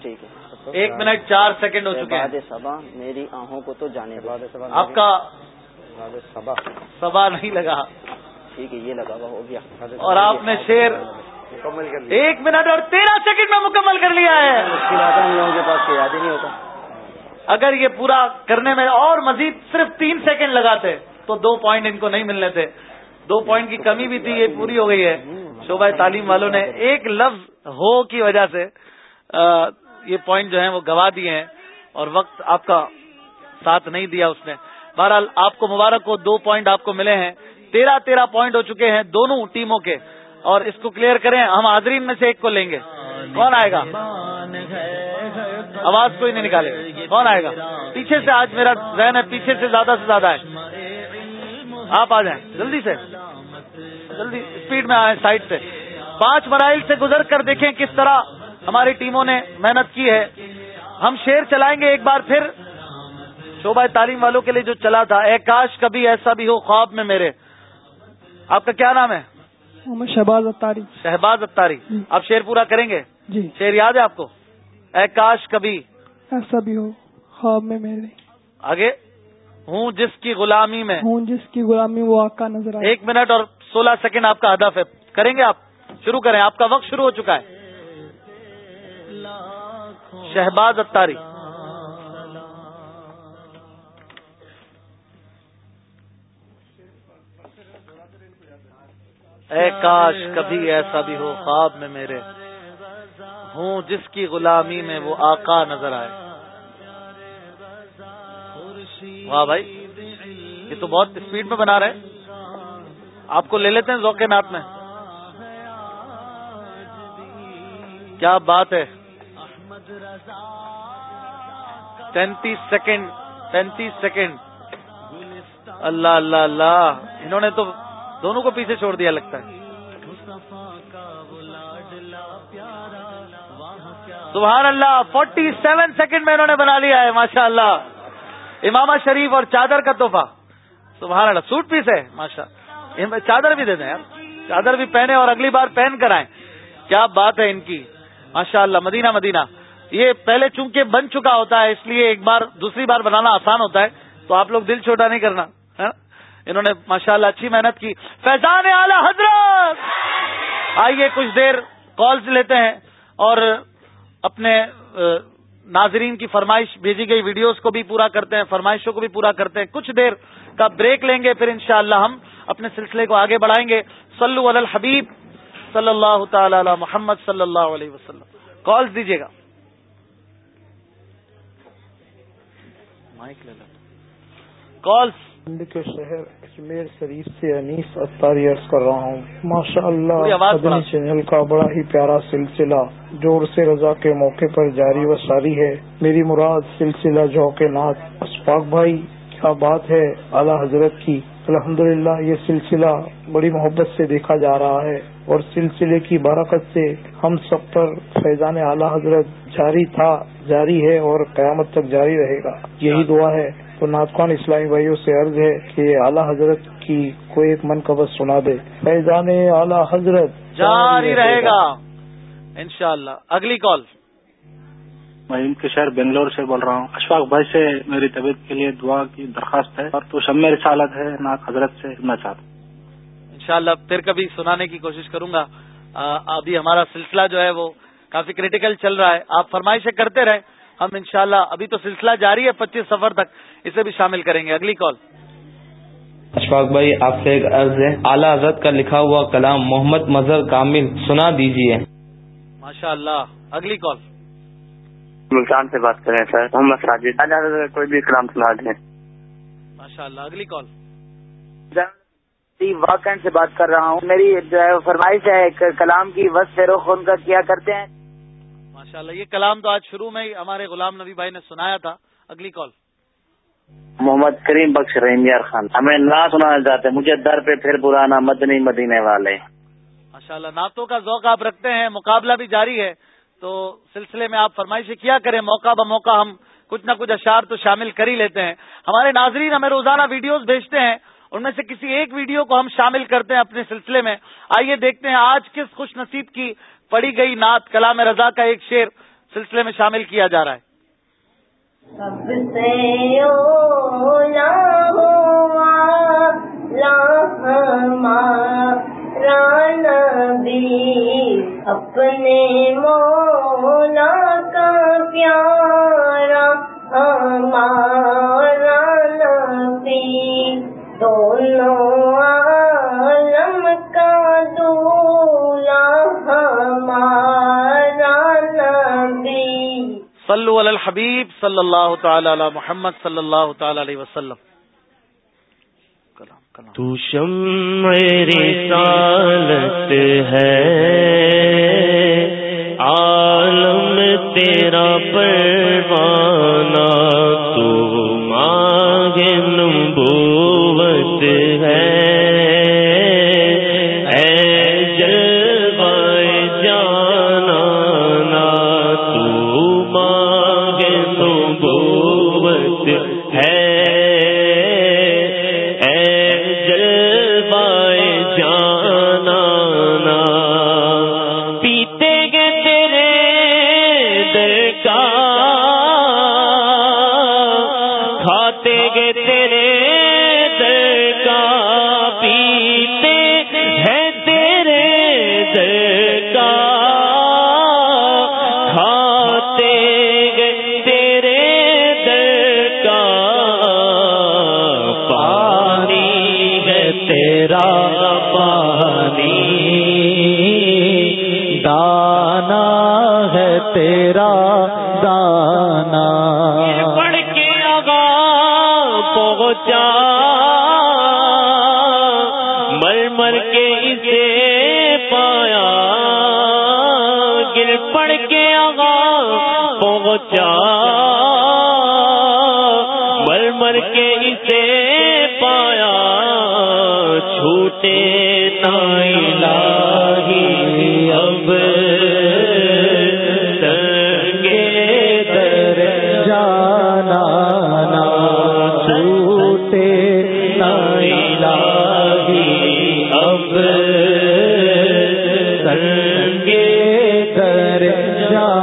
ٹھیک ہے۔ ایک منٹ چار سیکنڈ ہو چکے ہیں۔ صبا میری آنکھوں کو تو جانے آپ کا صبا سبا نہیں لگا۔ ٹھیک ہے یہ لگا ہوا ہو گیا۔ اور آپ نے شیر مکمل کر لیا۔ ایک منٹ اور تیرہ سیکنڈ میں مکمل کر لیا ہے۔ لوگوں کے پاس یاد ہی نہیں ہوتا۔ اگر یہ پورا کرنے میں اور مزید صرف تین سیکنڈ لگاتے تو دو پوائنٹ ان کو نہیں ملنے تھے۔ دو پوائنٹ کی کمی بھی تھی یہ پوری ہو گئی ہے۔ شعبہ تعلیم والوں نے ایک لفظ ہو کی وجہ سے یہ پوائنٹ جو ہیں وہ گوا دیے ہیں اور وقت آپ کا ساتھ نہیں دیا اس نے۔ بہرحال آپ کو مبارک کو دو پوائنٹ آپ کو ملے ہیں۔ تیرہ تیرہ پوائنٹ ہو چکے ہیں دونوں ٹیموں کے۔ اور اس کو کلیئر کریں، ہم حاضرین میں سے ایک کو لیں گے۔ کون آئے گا؟ آواز کوئی نہیں نکالے۔ کون آئے گا؟ پیچھے سے آج میرا ذہن ہے، پیچھے سے زیادہ سے زیادہ ہے۔ آپ آ جائیں۔ جلدی سے۔ جلدی اسپیڈ میں آئیں سائڈ سے۔ پانچ مراحل سے گزر کر دیکھیں کس طرح ہماری ٹیموں نے محنت کی ہے۔ ہم شیر چلائیں گے ایک بار پھر۔ شعبہ تعلیم والوں کے لیے جو چلا تھا اے کاش کبھی ایسا بھی ہو خواب میں میرے۔ آپ کا کیا نام ہے؟ شہباز اتاری شہباز اتاری آپ شیر پورا کریں گے؟ جی۔ شیر یاد ہے آپ کو؟ اے کاش کبھی۔ ایسا بھی ہو خواب میں میرے۔ آگے۔ ہوں جس کی غلامی میں۔ ہوں جس کی غلامی وہ آقا نظر آئے۔ ایک منٹ اور سولہ سیکنڈ آپ کا ہدف ہے۔ کریں گے آپ؟ شروع کریں۔ آپ کا وقت شروع ہو چکا ہے۔ شہباز اتاری اے کاش کبھی ایسا بھی ہو، خواب میں میرے۔ ہوں جس کی غلامی میں وہ آقا نظر آئے۔ واہ بھائی، یہ تو بہت اسپیڈ میں بنا رہے آپ کو لے لیتے ہیں ذوق نات میں۔ کیا بات ہے۔ تینتیس سیکنڈ پینتیس سیکنڈ۔ اللہ اللہ اللہ۔ انہوں نے تو دونوں کو پیچھے چھوڑ دیا لگتا ہے۔ سبحان اللہ فورٹی سیون سیکنڈ میں انہوں نے بنا لیا ہے ماشاء اللہ امامہ شریف اور چادر کا تحفہ۔ سبحان اللہ، سوٹ پیس ہے ماشاء چادر بھی دے دیں یار۔ چادر بھی پہنے اور اگلی بار پہن کر آئیں۔ کیا بات ہے ان کی۔ ماشاء اللہ مدینہ مدینہ۔ یہ پہلے چونکہ بن چکا ہوتا ہے، اس لیے ایک بار دوسری بار بنانا آسان ہوتا ہے، تو آپ لوگ دل چھوٹا نہیں کرنا انہوں نے ماشاءاللہ اچھی محنت کی۔ فیضان اعلی حضرت! آئیے کچھ دیر کالز لیتے ہیں اور اپنے ناظرین کی فرمائش بھیجی گئی ویڈیوز کو بھی پورا کرتے ہیں، فرمائشوں کو بھی پورا کرتے ہیں۔ کچھ دیر کا بریک لیں گے، پھر انشاءاللہ ہم اپنے سلسلے کو آگے بڑھائیں گے۔ صلو علی الحبیب صلی اللہ تعالی علی محمد صلی اللہ علیہ وسلم۔ کالز دیجیے گا۔ مائک لے لو۔ کالز ہند کے شہر اجمیر شریف سے انیس اتاری عرض کر رہا ہوں۔ ماشاء اللہ۔ چینل کا بڑا ہی پیارا سلسلہ۔ جوڑ سے رضا کے موقع پر جاری و ساری ہے۔ میری مراد سلسلہ جو کے ناتھ اشفاق بھائی کیا بات ہے؟ اعلی حضرت کی۔ الحمدللہ یہ سلسلہ بڑی محبت سے دیکھا جا رہا ہے۔ اور سلسلے کی برکت سے ہم سب پر فیضان اعلی حضرت جاری تھا جاری ہے اور قیامت تک جاری رہے گا۔ یہی دعا ہے۔ تو ناطقان اسلامی بھائیوں سے عرض ہے کہ اعلی حضرت کی کوئی ایک منقبت سنا دے۔ فیضان اعلی حضرت۔ جاری رہے گا۔ انشاءاللہ۔ اگلی کال۔ میں ان کے شہر بنگلور سے بول رہا ہوں۔ اشفاق بھائی سے میری طبیعت کے لیے دعا کی درخواست ہے۔ اور تو شم رسالت ہے ناک حضرت سے سننا چاہتا ہوں انشاءاللہ پھر کبھی سنانے کی کوشش کروں گا۔ ابھی ہمارا سلسلہ جو ہے وہ کافی کریٹیکل چل رہا ہے۔ آپ فرمائشیں کرتے رہے۔ ہم انشاءاللہ ابھی تو سلسلہ جاری ہے پچیس سفر تک۔ اسے بھی شامل کریں گے۔ اگلی کال۔ اشفاق بھائی آپ سے ایک عرض ہے۔ اعلیٰ حضرت کا لکھا ہوا کلام محمد مظہر کامل سنا دیجیے ماشاء اللہ اگلی کال۔ ملتان سے بات کریں سر۔ محمد ساجد۔ اعلیٰ حضرت کوئی بھی کلام سنا دیں۔ ماشاء اللہ اگلی کال۔ واقع سے بات کر رہا ہوں۔ میری جو ہے فرمائش ہے ایک کلام کی وصف روخ ان کا کیا کرتے ہیں۔ ماشاء اللہ یہ کلام تو آج شروع میں ہی ہمارے غلام نبی بھائی نے سنایا تھا۔ اگلی کال۔ محمد کریم بخش رحیم یار خان۔ ہمیں نہ سنانا چاہتے ہیں مجھے در پہ پھر پرانا مدنی مدینے والے۔ ماشاء اللہ نعتوں کا ذوق آپ رکھتے ہیں، مقابلہ بھی جاری ہے۔ تو سلسلے میں آپ فرمائشیں کیا کریں، موقع ب موقع ہم کچھ نہ کچھ اشعار تو شامل کر ہی لیتے ہیں۔ ہمارے ناظرین ہمیں روزانہ ویڈیوز بھیجتے ہیں، ان میں سے کسی ایک ویڈیو کو ہم شامل کرتے ہیں اپنے سلسلے میں۔ آئیے دیکھتے ہیں آج کس خوش نصیب کی پڑی گئی نعت، کلام رضا کا ایک شعر سلسلے میں شامل کیا جا رہا ہے۔ سب سے اولا ہوا نبی اپنے مولا کا پیارا ہمارا نبی دونوں عالم کا دولا ہمارا نبی صلو علی الحبیب صلی اللہ تعالی علی محمد صلی اللہ تعالی علیہ وسلم. تو شمع رسالت ہے، عالم تیرا پروانہ، تو مانگ نبوت ہے۔ اب تنگے در جانا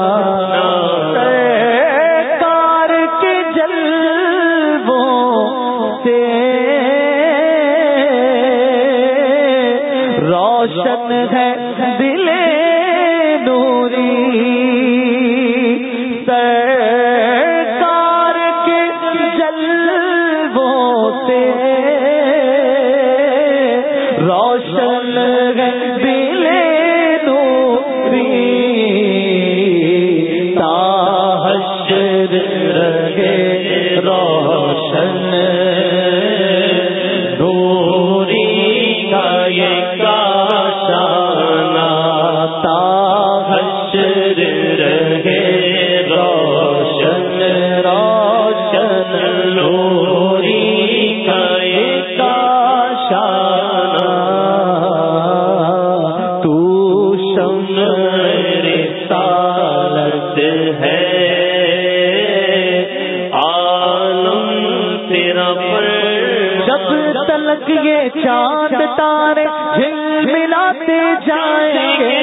جب تلک یہ چاند تارے جھل ملاتے جائیں گے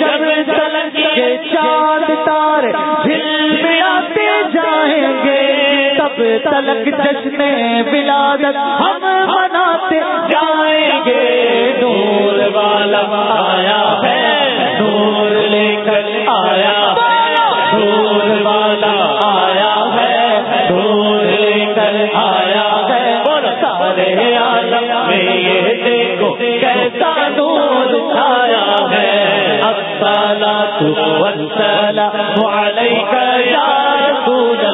جب تلک یہ چاند تارے جھل ملاتے جائیں گے تب تلک جشن ولادت ہم مناتے جائیں گے نور والا آیا ہے، نور لے کر آیا نور والا آیا ہے، نور لے کر آیا ہے۔ سارے عالم میں یہ دیکھو کیسا نور آیا ہے۔ الصلاة والسلام عليك يا رسول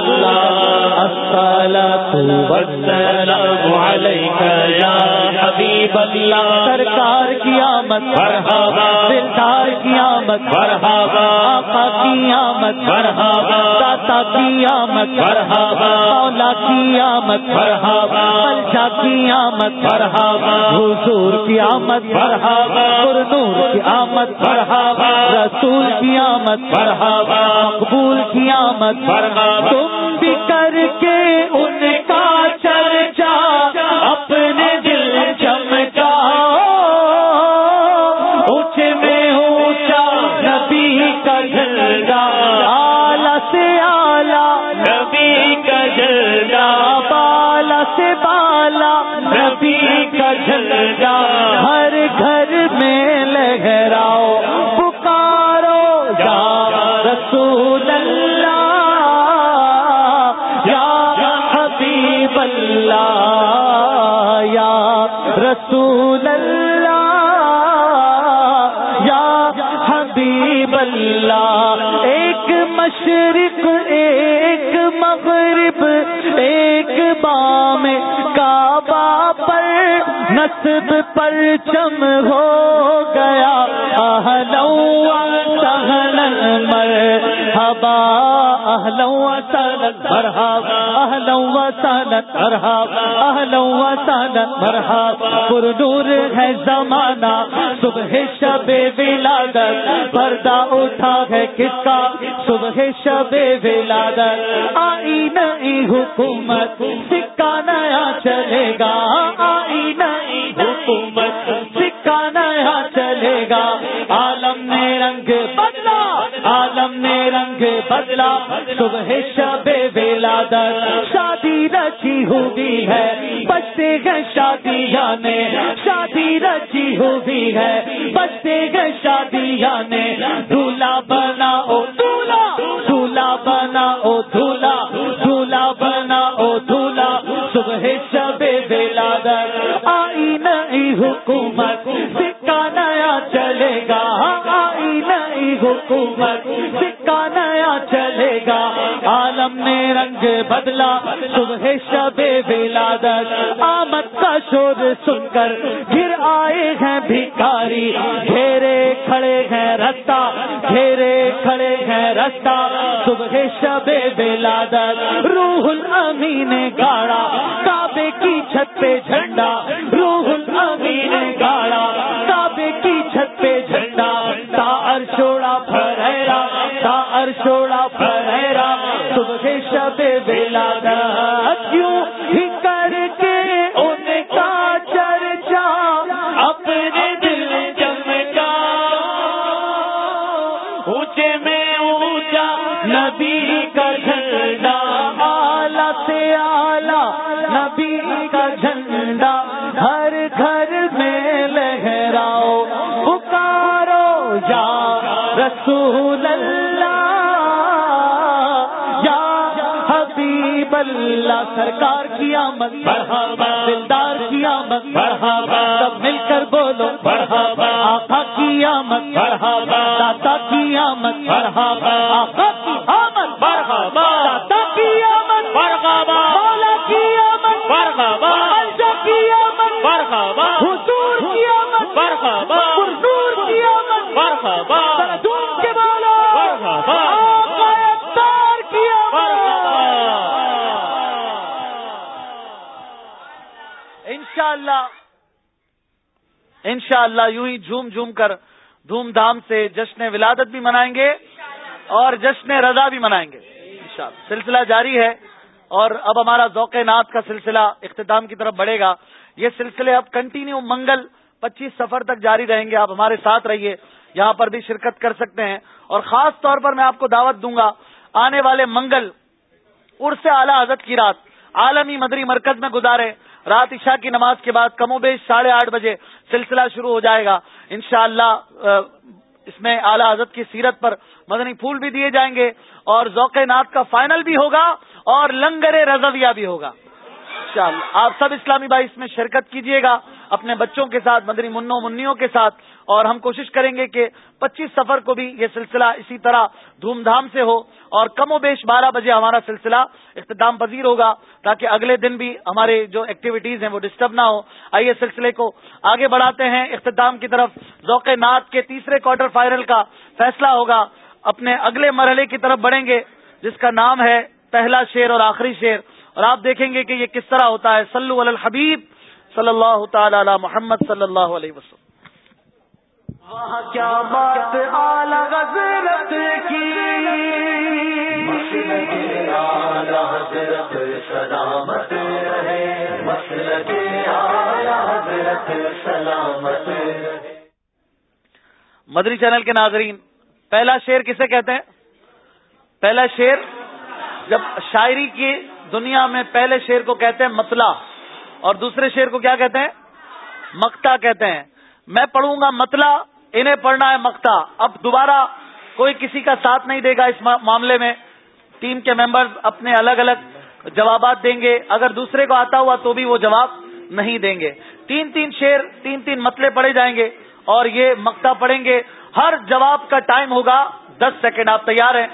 الصلاة والسلام يا حبيب حبیب اللہ۔ سرکار کی آمد مرحبا۔ دلدار کی آمد مرحبا۔ آقا کی آمد مرحبا۔ داتا کی آمد۔ مرحبا۔ مولا کی آمد، مرحبا ملشا کی آمد، مرحبا، حضور کی آمد، مرحبا نور کی آمد، مرحبا، رسول کی آمد، مرحبا، مقبول کی آمد، مرحبا، تم بھی کر کے اللہ، یا رسول اللہ، یا حبیب اللہ، ایک مشرق، ایک مغرب، ایک بام کعبہ پر نصب پر چم ہو گیا۔ اہلو سہلن مر ہبا اہلو سالت مرحبا اہلو سالت مرحبا اہلو سالت مرحبا۔ پر نور ہے زمانہ، صبح شب ولادت، پردہ اٹھا ہے کس کا؟ صبح شب ولادت۔ آئی نئی حکومت، سکہ نیا چلے گا۔ آئی نئی حکومت، سکہ نیا چلے گا۔ عالم نے رنگ بدلا، عالم نے رنگ بدلا، صبح شب ولادت، شادی رچی ہوئی ہے، بچتے گئے شادیاں نے شادی رچی ہوئی ہے، بچتے گئے شادیاں نے دھولا بنا او، دھولا دھولا بنا او، دھولا حکومت سکہ نیا چلے گا؟ عالم نے رنگ بدلا، صبح شب ولادت، آمد کا شور سن کر گر آئے ہیں بھکاری گھیرے کھڑے ہیں رستہ، گھیرے کھڑے ہیں رستہ۔ صبح شب ولادت، روح الامین نے گاڑا کعبے کی چھت پہ جھنڈا، روح الامین نے گاڑا۔ چھوڑا ارشوڑا پھریرا صبح شب ولادت اللہ سرکار کی آمد مرحبا دلدار کی آمد مرحبا سب مل کر بولو مرحبا آقا کی آمد مرحبا داتا کی آمد مرحبا آقا کی آمد مرحبا داتا کی آمد مرحبا مولا کی آمد مرحبا عائشہ کی آمد مرحبا حضور کی آمد مرحبا حضور کی آمد مرحبا دھوم کے بولو اللہ انشاءاللہ انشاءاللہ یوں ہی جھوم جھوم کر دھوم دھام سے جشن ولادت بھی منائیں گے اور جشن رضا بھی منائیں گے۔ انشاءاللہ، سلسلہ جاری ہے اور اب ہمارا ذوق نات کا سلسلہ اختتام کی طرف بڑھے گا۔ یہ سلسلے اب کنٹینیو منگل پچیس سفر تک جاری رہیں گے۔ آپ ہمارے ساتھ رہیے، یہاں پر بھی شرکت کر سکتے ہیں۔ اور خاص طور پر میں آپ کو دعوت دوں گا، آنے والے منگل عرس اعلی حضرت کی رات، عالمی مدری مرکز میں گزارے۔ رات عشاء کی نماز کے بعد کم و بیش ساڑھے آٹھ بجے سلسلہ شروع ہو جائے گا۔ انشاءاللہ اس میں اعلی حضرت کی سیرت پر مدنی پھول بھی دیے جائیں گے اور ذوق نات کا فائنل بھی ہوگا اور لنگر رضویہ بھی ہوگا۔ انشاءاللہ، آپ سب اسلامی بھائی اس میں شرکت کیجیے گا۔ اپنے بچوں کے ساتھ، مدنی منوں منوں کے ساتھ اور ہم کوشش کریں گے کہ پچیس سفر کو بھی یہ سلسلہ اسی طرح دھوم دھام سے ہو اور کم و بیش بارہ بجے ہمارا سلسلہ اختتام پذیر ہوگا تاکہ اگلے دن بھی ہمارے جو ایکٹیویٹیز ہیں وہ ڈسٹرب نہ ہو۔ آئیے سلسلے کو آگے بڑھاتے ہیں۔ اختتام کی طرف ذوق نات کے تیسرے کوارٹر فائنل کا فیصلہ ہوگا۔ اپنے اگلے مرحلے کی طرف بڑھیں گے، جس کا نام ہے پہلا شیر اور آخری شیر اور آپ دیکھیں گے کہ یہ کس طرح ہوتا ہے۔ سلو الحبیب صلی اللہ تعالی علی محمد صلی اللہ علیہ وسلم۔ کیا بات حضرت کی؟ سلامت سلامت مدری چینل کے ناظرین پہلا شیر کسے کہتے ہیں؟ پہلا شیر جب شاعری کی دنیا میں پہلے شیر کو کہتے ہیں مطلع اور دوسرے شیر کو کیا کہتے ہیں؟ مکتا کہتے ہیں۔ میں پڑھوں گا مطلع انہیں پڑھنا ہے مکتا اب دوبارہ کوئی کسی کا ساتھ نہیں دے گا اس معاملے میں۔ ٹیم کے ممبرز اپنے الگ الگ جوابات دیں گے۔ اگر دوسرے کو آتا ہوا تو بھی وہ جواب نہیں دیں گے۔ تین تین شیر، تین تین متلے پڑے جائیں گے اور یہ مکتا پڑھیں گے۔ ہر جواب کا ٹائم ہوگا دس سیکنڈ۔ آپ تیار ہیں؟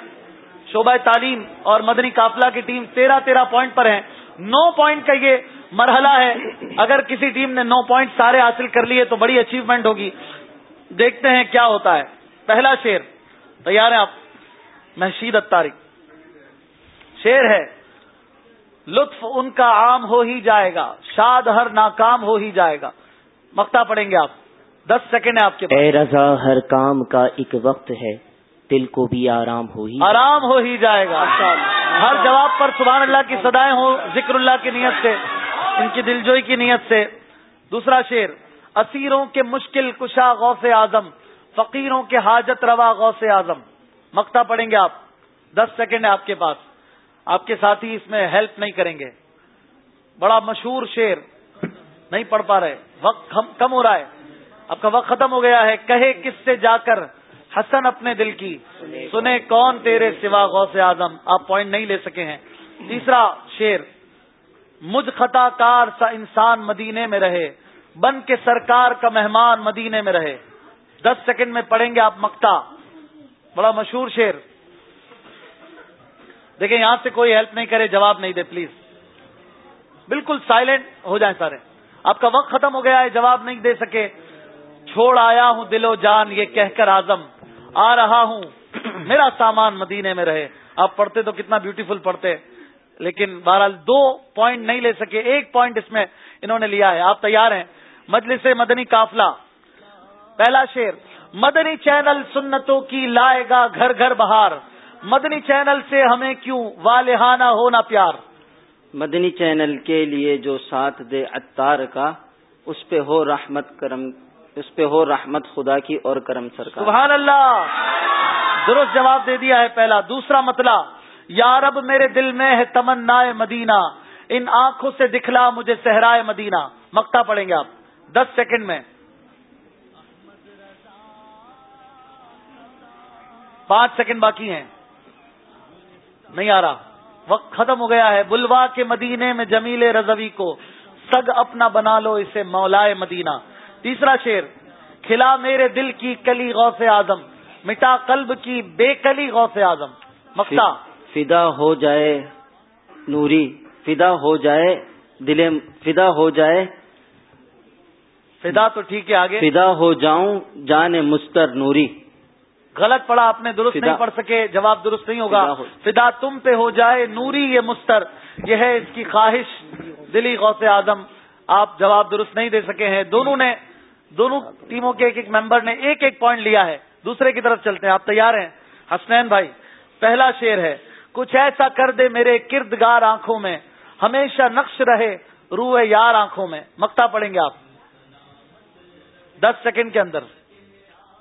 شعبہ تعلیم اور مدنی قافلہ کی ٹیم تیرہ تیرہ پوائنٹ پر ہیں۔ نو پوائنٹ کا یہ مرحلہ ہے۔ اگر کسی ٹیم نے نو پوائنٹ سارے حاصل کر لیے تو بڑی اچیومنٹ ہوگی۔ دیکھتے ہیں کیا ہوتا ہے۔ پہلا شیر تیار ہے آپ؟ محشید اتاری شیر ہے لطف ان کا عام ہو ہی جائے گا شاد ہر ناکام ہو ہی جائے گا۔ مکتا پڑیں گے آپ۔ دس سیکنڈ ہے آپ کے اے رضا ہر کام کا ایک وقت ہے دل کو بھی آرام ہو ہی۔ آرام ہو ہی جائے گا۔ ہر جواب پر سبحان اللہ کی سدائیں ہوں ذکر اللہ کی نیت سے ان کی دلجوئی کی نیت سے۔ دوسرا شیر اسیروں کے مشکل کشا غوث اعظم، فقیروں کے حاجت روا غوث اعظم۔ مکتا پڑیں گے آپ۔ دس سیکنڈ ہے آپ کے پاس۔ آپ کے ساتھی اس میں ہیلپ نہیں کریں گے۔ بڑا مشہور شیر نہیں پڑھ پا رہے۔ وقت کم ہو رہا ہے۔ آپ کا وقت ختم ہو گیا ہے۔ کہے کس سے جا کر حسن اپنے دل کی۔ سنے کون تیرے سوا غوث اعظم۔ آپ پوائنٹ نہیں لے سکے ہیں۔ تیسرا شیر مجھ خطا کار سا انسان مدینے میں رہے۔ بن کے سرکار کا مہمان مدینے میں رہے۔ دس سیکنڈ میں پڑھیں گے آپ مکتا بڑا مشہور شیر دیکھیں، یہاں سے کوئی ہیلپ نہیں کرے، جواب نہیں دے پلیز بالکل سائلنٹ ہو جائیں سارے۔ آپ کا وقت ختم ہو گیا ہے، جواب نہیں دے سکے۔ چھوڑ آیا ہوں دل و جان، یہ کہہ کر آزم آ رہا ہوں، میرا سامان مدینے میں رہے۔ آپ پڑھتے تو کتنا بیوٹیفل پڑھتے۔ لیکن بہرحال دو پوائنٹ نہیں لے سکے، ایک پوائنٹ اس میں انہوں نے لیا ہے۔ آپ تیار ہیں؟ مجلس مدنی قافلہ۔ پہلا شیر مدنی چینل سنتوں کی لائے گا گھر گھر بہار۔ مدنی چینل سے ہمیں کیوں والہانہ ہونا پیار؟ مدنی چینل کے لیے جو ساتھ دے اتار کا اس پہ ہو رحمت کرم اس پہ ہو رحمت خدا کی اور کرم سرکار۔ سبحان اللہ۔ درست جواب دے دیا ہے پہلا۔ دوسرا مطلب یارب میرے دل میں ہے تمنا مدینہ۔ ان آنکھوں سے دکھلا مجھے صحرائے مدینہ۔ مکتا پڑیں گے آپ۔ دس سیکنڈ میں پانچ سیکنڈ باقی ہیں نہیں آ رہا۔ وقت ختم ہو گیا ہے۔ بلوا کے مدینے میں جمیل رضوی کو سگ اپنا بنا لو، اسے مولائے مدینہ۔ تیسرا شیر کھلا میرے دل کی کلی غوث اعظم، مٹا قلب کی بے کلی غوث اعظم۔ مکتا فدا ہو جائے نوری، فدا ہو جائے دل فدا ہو جائے فدا تو ٹھیک ہے آگے۔ فدا ہو جاؤں جان مستر نوری۔ غلط پڑا آپ نے درست نہیں پڑھ سکے جواب درست نہیں ہوگا۔ فدا تم پہ ہو جائے نوری یہ مستر یہ ہے اس کی خواہش۔ دلی غوث اعظم آپ جواب درست نہیں دے سکے ہیں۔ دونوں نے دونوں ٹیموں کے ایک ایک ممبر نے ایک ایک پوائنٹ لیا ہے۔ دوسرے کی طرف چلتے ہیں آپ تیار ہیں؟ حسنین بھائی پہلا شیر ہے۔ کچھ ایسا کر دے میرے کردگار آنکھوں میں ہمیشہ نقش رہے روح یار آنکھوں میں۔ مکتا پڑیں گے آپ۔ دس سیکنڈ کے اندر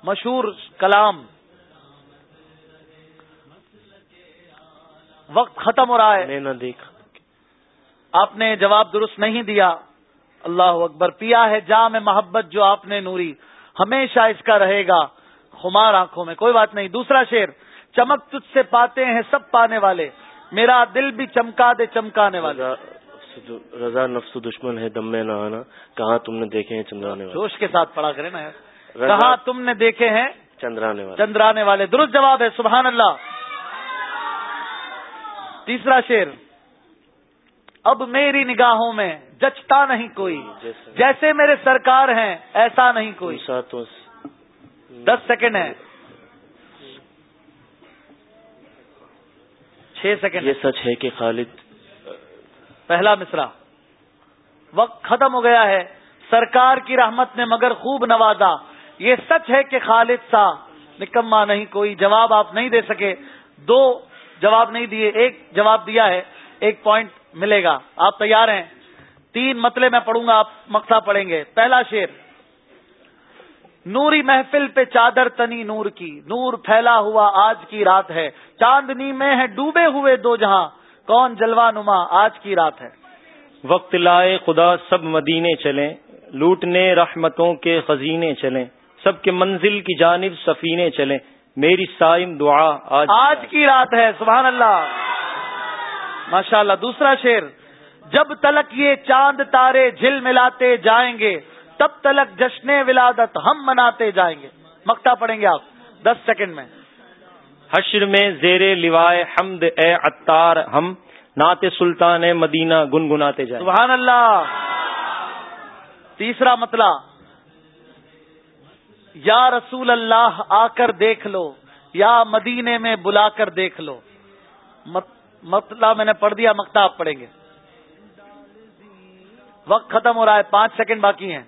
مشہور کلام وقت ختم ہو رہا ہے۔ آپ نے جواب درست نہیں دیا۔ اللہ اکبر۔ پیا ہے جام محبت جو آپ نے نوری۔ ہمیشہ اس کا رہے گا۔ خمار آنکھوں میں۔ کوئی بات نہیں۔ دوسرا شیر چمک تجھ سے پاتے ہیں سب پانے والے۔ میرا دل بھی چمکا دے چمکانے والے۔ رضا نفس دشمن ہے دم میں نہ آنا۔ کہاں تم نے دیکھے ہیں؟ چندرانے والے۔ جوش کے ساتھ پڑا کرے نا۔ کہاں تم نے دیکھے ہیں؟ چندرانے والے۔ چندرانے والے۔ درست جواب ہے سبحان اللہ۔ تیسرا شیر اب میری نگاہوں میں جچتا نہیں کوئی۔ جیسے میرے سرکار ہیں ایسا نہیں کوئی۔ دس سیکنڈ ہے چھ سیکنڈ یہ سچ ہے کہ خالد پہلا مصرا وقت ختم ہو گیا ہے۔ سرکار کی رحمت نے مگر خوب نوازا۔ یہ سچ ہے کہ خالد سا۔ نکما نہیں، کوئی جواب آپ نہیں دے سکے۔ دو جواب نہیں دیے، ایک جواب دیا ہے، ایک پوائنٹ ملے گا۔ آپ تیار ہیں؟ تین مطلب میں پڑھوں گا، آپ مقصا پڑھیں گے۔ پہلا شیر نوری محفل پہ چادر تنی نور کی۔ نور پھیلا ہوا آج کی رات ہے۔ چاندنی میں ہے ڈوبے ہوئے دو جہاں۔ کون جلوہ نما آج کی رات ہے؟ وقت لائے خدا سب مدینے چلیں لوٹنے رحمتوں کے خزینے چلیں سب کے منزل کی جانب سفینے چلیں۔ میری سائم دعا آج آج کی رات ہے سبحان اللہ۔ ماشاء اللہ دوسرا شیر جب تلک یہ چاند تارے جھل ملاتے جائیں گے تب تلک جشن ولادت ہم مناتے جائیں گے۔ مکتا پڑیں گے آپ۔ دس سیکنڈ میں۔ حشر میں زیر لوائے حمد اے عطار، ہم نعت سلطان مدینہ گنگناتے جائیں۔ سبحان اللہ۔ تیسرا مطلع، یا رسول اللہ آ کر دیکھ لو، یا مدینے میں بلا کر دیکھ لو۔ مطلب میں نے پڑھ دیا مکتا آپ پڑھیں گے۔ وقت ختم ہو رہا ہے، پانچ سیکنڈ باقی ہیں۔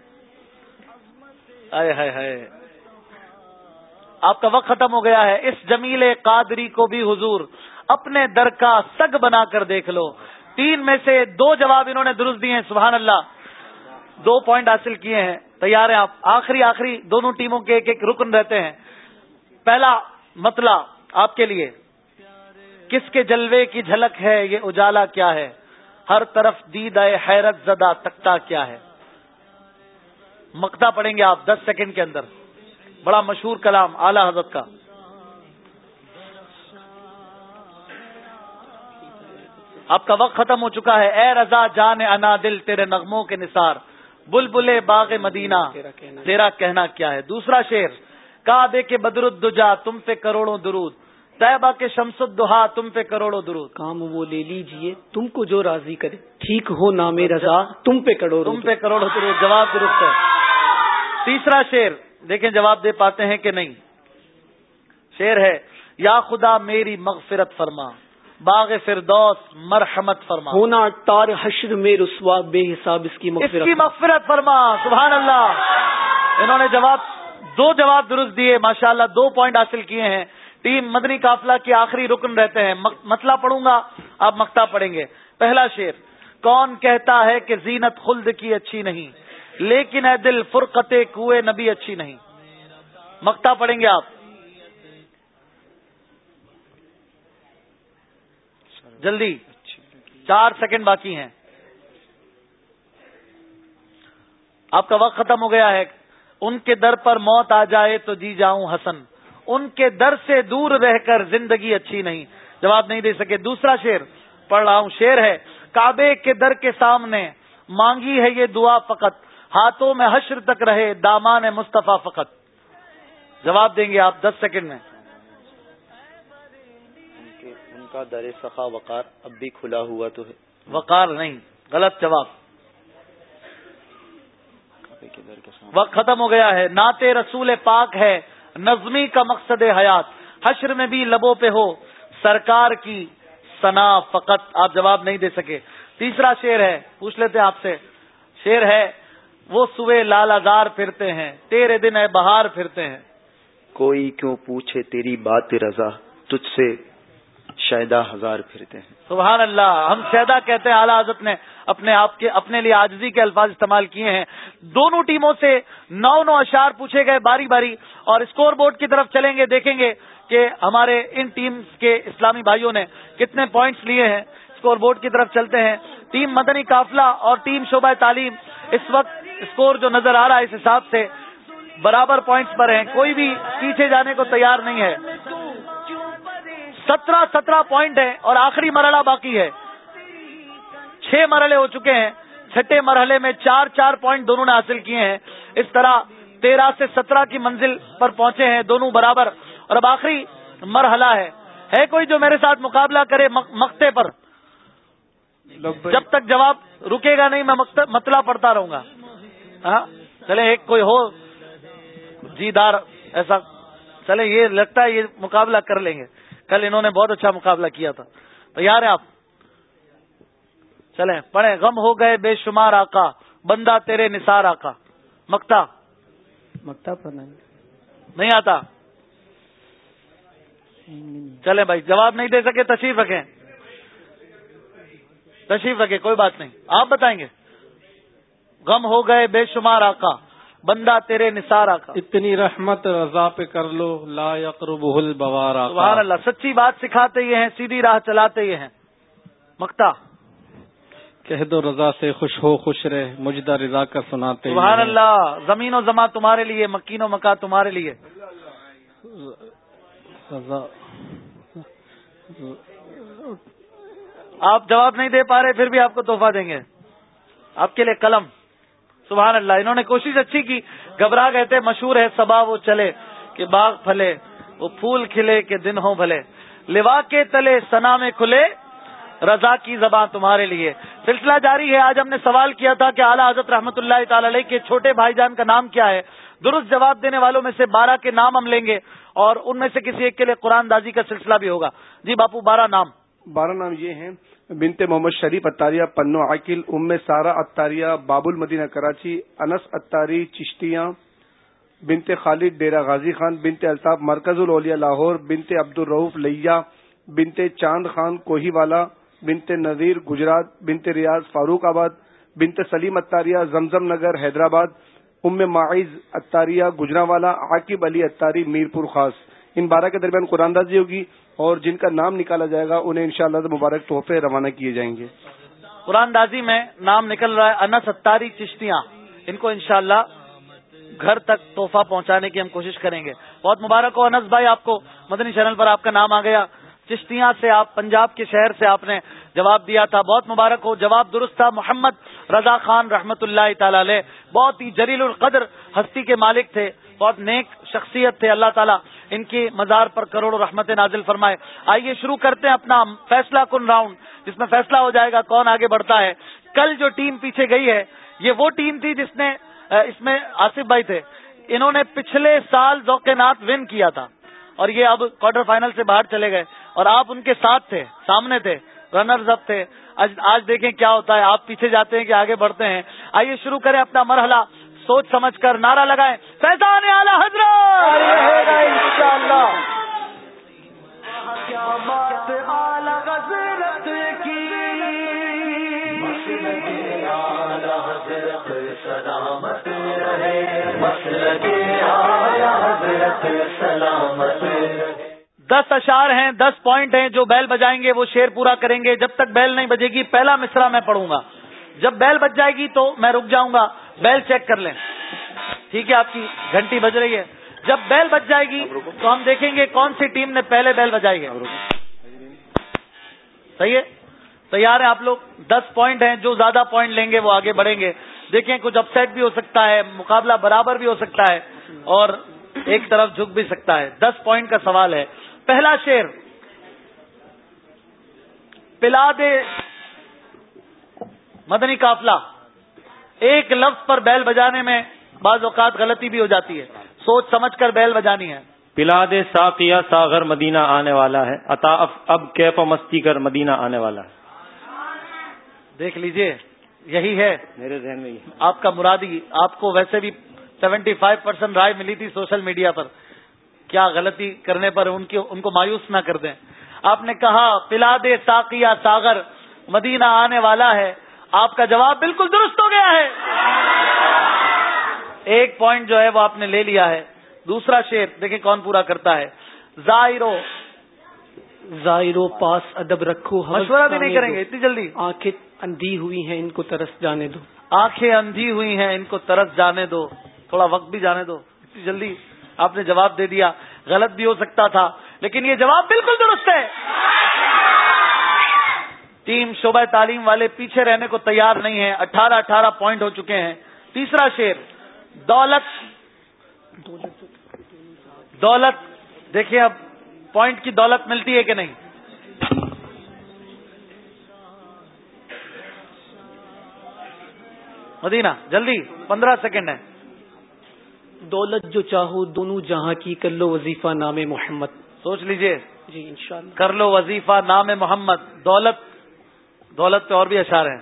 آپ کا وقت ختم ہو گیا ہے۔ اس جمیل قادری کو بھی حضور اپنے در کا سگ بنا کر دیکھ لو۔ تین میں سے دو جواب انہوں نے درست دیے ہیں، سبحان اللہ۔ دو پوائنٹ حاصل کیے ہیں۔ تیار ہیں آپ؟ آخری آخری دونوں ٹیموں کے ایک ایک رکن رہتے ہیں۔ پہلا مطلب آپ کے لیے۔ کس کے جلوے کی جھلک ہے؟ یہ اجالا کیا ہے؟ ہر طرف دید حیرت زدہ تکتا کیا ہے؟ مکتا پڑیں گے آپ دس سیکنڈ کے اندر۔ بڑا مشہور کلام اعلی حضرت کا۔ آپ کا وقت ختم ہو چکا ہے۔ اے رضا جان انا دل تیرے نغموں کے نثار۔ بل بلے باغ مدینہ تیرا کہنا کیا ہے؟ دوسرا شیر کعبے کے بدر الدجا تم پہ کروڑوں درود۔ طیبہ کے شمس الدہا تم پہ کروڑوں درود۔ کام وہ لے لیجیے تم کو جو راضی کرے۔ ٹھیک ہو نام رضا تم پہ کروڑوں تم پہ کروڑوں درود۔ جواب درست ہے۔ تیسرا شیر دیکھیں جواب دے پاتے ہیں کہ نہیں۔ شیر ہے یا خدا میری مغفرت فرما باغ فردوس مرحمت فرما۔ ہونا تار حشر میں رسوا بے حساب اس کی مغفرت۔ اس کی مغفرت فرما سبحان اللہ انہوں نے جواب دو جواب درست دیے ماشاء اللہ دو پوائنٹ حاصل کیے ہیں۔ ٹیم مدنی قافلہ کے آخری رکن رہتے ہیں۔ مطلب پڑھوں گا آپ مکتا پڑھیں گے۔ پہلا شیر کون کہتا ہے کہ زینت خلد کی اچھی نہیں؟ لیکن اے دل فرقت کوئے نبی اچھی نہیں۔ مکتا پڑھیں گے آپ۔ جلدی۔ چار سیکنڈ باقی ہیں۔ آپ کا وقت ختم ہو گیا ہے۔ ان کے در پر موت آ جائے تو جی جاؤں حسن۔ ان کے در سے دور رہ کر زندگی اچھی نہیں۔ جواب نہیں دے سکے۔ دوسرا شیر پڑھ رہا ہوں۔ شیر ہے، کعبے کے در کے سامنے مانگی ہے یہ دعا فقط۔ ہاتھوں میں حشر تک رہے دامان مصطفیٰ فقط۔ جواب دیں گے آپ دس سیکنڈ میں۔ ان کا در سخا وقار اب بھی کھلا ہوا تو ہے۔ وقار نہیں غلط جواب۔ وقت ختم ہو گیا ہے۔ نعت رسول پاک ہے۔ نظمی کا مقصد حیات۔ حشر میں بھی لبوں پہ ہو۔ سرکار کی سنا فقط۔ آپ جواب نہیں دے سکے۔ تیسرا شیر ہے پوچھ لیتے آپ سے۔ شیر ہے وہ سوے لال ازار پھرتے ہیں تیرے دن ہے بہار پھرتے ہیں۔ کوئی کیوں پوچھے تیری بات رضا تجھ سے شاید ہزار پھرتے ہیں۔ سبحان اللہ ہم شہدا کہتے ہیں اعلیٰ حضرت نے اپنے آپ کے اپنے لیے آجزی کے الفاظ استعمال کیے ہیں۔ دونوں ٹیموں سے نو نو اشار پوچھے گئے باری باری اور اسکور بورڈ کی طرف چلیں گے دیکھیں گے کہ ہمارے ان ٹیمز کے اسلامی بھائیوں نے کتنے پوائنٹس لیے ہیں۔ اسکور بورڈ کی طرف چلتے ہیں۔ ٹیم مدنی قافلہ اور ٹیم شعبہ تعلیم اس وقت اسکور جو نظر آ رہا ہے اس حساب سے برابر پوائنٹس پر ہیں۔ کوئی بھی پیچھے جانے کو تیار نہیں ہے۔ سترہ سترہ پوائنٹ ہے اور آخری مرحلہ باقی ہے۔ چھ مرحلے ہو چکے ہیں۔ چھٹے مرحلے میں چار چار پوائنٹ دونوں نے حاصل کیے ہیں۔ اس طرح تیرہ سے سترہ کی منزل پر پہنچے ہیں دونوں برابر۔ اور اب آخری مرحلہ ہے۔ ہے کوئی جو میرے ساتھ مقابلہ کرے مقتے پر؟ جب تک جواب رکے گا نہیں میں مطلع پڑھتا رہوں گا۔ چلے ایک کوئی ہو جی دار ایسا۔ چلے یہ لگتا ہے یہ مقابلہ کر لیں گے۔ کل انہوں نے بہت اچھا مقابلہ کیا تھا۔ تیار ہے آپ چلیں پڑھیں۔ غم ہو گئے بے شمار آقا بندہ تیرے نثار آقا۔ مکتا۔ مکتا پڑھنا نہیں آتا۔ چلے بھائی جواب نہیں دے سکے تشریف رکھیں۔ تشریف رکھے کوئی بات نہیں۔ آپ بتائیں گے۔ غم ہو گئے بے شمار آقا بندہ تیرے نثار آقا۔ اتنی رحمت رضا پہ کر لو لا یقرب بوارا سبحان اللہ سچی بات سکھاتے یہ ہیں سیدھی راہ چلاتے یہ ہیں۔ مکتا۔ کہہ دو رضا سے خوش ہو خوش رہے مجدہ رضا کر سناتے سبحان اللہ زمین و زماں تمہارے لیے مکین و مکا تمہارے لیے۔ رضا۔ آپ جواب نہیں دے پا رہے پھر بھی آپ کو تحفہ دیں گے۔ آپ کے لیے قلم۔ سبحان اللہ، انہوں نے کوشش اچھی کی، گھبرا گئے تھے، مشہور ہے سبا وہ چلے، کہ باغ پھلے، وہ پھول کھلے کہ دن ہو بھلے۔ لوا کے تلے سنا میں کھلے، رضا کی زبان تمہارے لیے۔ سلسلہ جاری ہے، آج ہم نے سوال کیا تھا کہ اعلیٰ حضرت رحمۃ اللہ تعالی علیہ کے چھوٹے بھائی جان کا نام کیا ہے؟ درست جواب دینے والوں میں سے بارہ کے نام ہم لیں گے، اور ان میں سے کسی ایک کے لیے قرآن دازی کا سلسلہ بھی ہوگا۔ جی باپو، بارہ نام۔ بارہ نام یہ ہیں۔ بنتے محمد شریف اتاریہ پنو عاقل، ام سارا اتاریہ باب المدینہ کراچی، انس اتاری چشتیاں بنتے خالد ڈیرا غازی خان بنتے الطاف مرکز الاولیاء لاہور بنتے عبد الروف لیا بنتے چاند خان کوہی والا بنتے نذیر گجرات بنتے ریاض فاروق آباد بنتے سلیم اتاریہ زمزم نگر، حیدرآباد، ام معیز اتاریہ گجرا والا عاقب علی اتاری میرپور خاص۔ ان بارہ کے درمیان قرآن دازی ہوگی اور جن کا نام نکالا جائے گا، انہیں انشاءاللہ شاء مبارک تحفے روانہ کیے جائیں گے۔ قرآن دازی میں نام نکل رہا ہے انس اتاری چشتیاں۔ ان کو انشاءاللہ گھر تک تحفہ پہنچانے کی ہم کوشش کریں گے۔ بہت مبارک ہو انس بھائی، آپ کو مدنی چینل پر آپ کا نام آ گیا۔ چشتیاں سے آپ، پنجاب کے شہر سے آپ نے جواب دیا تھا۔ بہت مبارک ہو، جواب درست تھا۔ محمد رضا خان رحمت اللہ تعالی علیہ، بہت ہی جلیل القدر ہستی کے مالک تھے، بہت نیک شخصیت تھے۔ اللہ تعالیٰ ان کی مزار پر کروڑوں رحمت نازل فرمائے۔ آئیے شروع کرتے ہیں اپنا فیصلہ کن راؤنڈ، جس میں فیصلہ ہو جائے گا کون آگے بڑھتا ہے۔ کل جو ٹیم پیچھے گئی ہے، یہ وہ ٹیم تھی جس نے اس میں آصف بھائی تھے۔ انہوں نے پچھلے سال ذوق نات ون کیا تھا۔ اور یہ اب کوارٹر فائنل سے باہر چلے گئے۔ اور آپ ان کے ساتھ تھے، سامنے تھے رنرز اپ تھے۔ آج دیکھیں کیا ہوتا ہے۔ آپ پیچھے جاتے ہیں کہ آگے بڑھتے ہیں۔ آئیے شروع کریں اپنا مرحلہ۔ سوچ سمجھ کر نعرہ لگائیں۔ فیضان اعلی حضرت! دس اشار ہیں دس پوائنٹ ہیں جو بیل بجائیں گے وہ شیر پورا کریں گے۔ جب تک بیل نہیں بجے گی پہلا مصرا میں پڑھوں گا۔ جب بیل بج جائے گی تو میں رک جاؤں گا۔ بیل چیک کر لیں۔ ٹھیک ہے، آپ کی گھنٹی بج رہی ہے۔ جب بیل بج جائے گی تو ہم دیکھیں گے کون سی ٹیم نے پہلے بیل بجائی ہے۔ صحیح ہے؟ تیار ہیں آپ لوگ دس پوائنٹ ہیں، جو زیادہ پوائنٹ لیں گے وہ آگے بڑھیں گے۔ دیکھیں، کچھ اپ سیٹ بھی ہو سکتا ہے، مقابلہ برابر بھی ہو سکتا ہے، اور ایک طرف جھک بھی سکتا ہے۔ دس پوائنٹ کا سوال ہے۔ پہلا شیر پلا دے مدنی قافلہ۔ ایک لفظ پر بیل بجانے میں بعض اوقات غلطی بھی ہو جاتی ہے۔ سوچ سمجھ کر بیل بجانی ہے۔ پلا دے ساقیہ ساغر مدینہ آنے والا ہے۔ اتا اب کیف و مستی کر مدینہ آنے والا ہے۔ دیکھ لیجیے یہی ہے۔ میرے ذہن میں آپ کا مرادی آپ کو ویسے بھی سیونٹی فائیو پرسینٹ رائے ملی تھی سوشل میڈیا پر۔ کیا غلطی کرنے پر ان کی ان کو مایوس نہ کر دیں۔ آپ نے کہا پلا دے ساقیہ ساغر مدینہ آنے والا ہے۔ آپ کا جواب بالکل درست ہو گیا ہے۔ ایک پوائنٹ جو ہے وہ آپ نے لے لیا ہے۔ دوسرا شیر دیکھیں کون پورا کرتا ہے۔ زائرو۔ زائرو پاس ادب رکھو مشورہ بھی نہیں کریں گے اتنی جلدی۔ آنکھیں اندھی ہوئی ہیں ان کو ترس جانے دو۔ آنکھیں اندھی ہوئی ہیں ان کو ترس جانے دو۔ تھوڑا وقت بھی جانے دو۔ اتنی جلدی آپ نے جواب دے دیا۔ غلط بھی ہو سکتا تھا لیکن یہ جواب بالکل درست ہے۔ ٹیم شعبہ تعلیم والے پیچھے رہنے کو تیار نہیں ہے اٹھارہ اٹھارہ پوائنٹ ہو چکے ہیں۔ تیسرا شیر دولت دولت دیکھیے اب پوائنٹ کی دولت ملتی ہے کہ نہیں؟ مدینہ جلدی پندرہ سیکنڈ ہے۔ دولت جو چاہو دونوں جہاں کی کر لو وظیفہ نام محمد۔ سوچ لیجیے۔ جی انشاءاللہ۔ کر لو وظیفہ نام محمد۔ دولت دولت پہ اور بھی اشار ہیں۔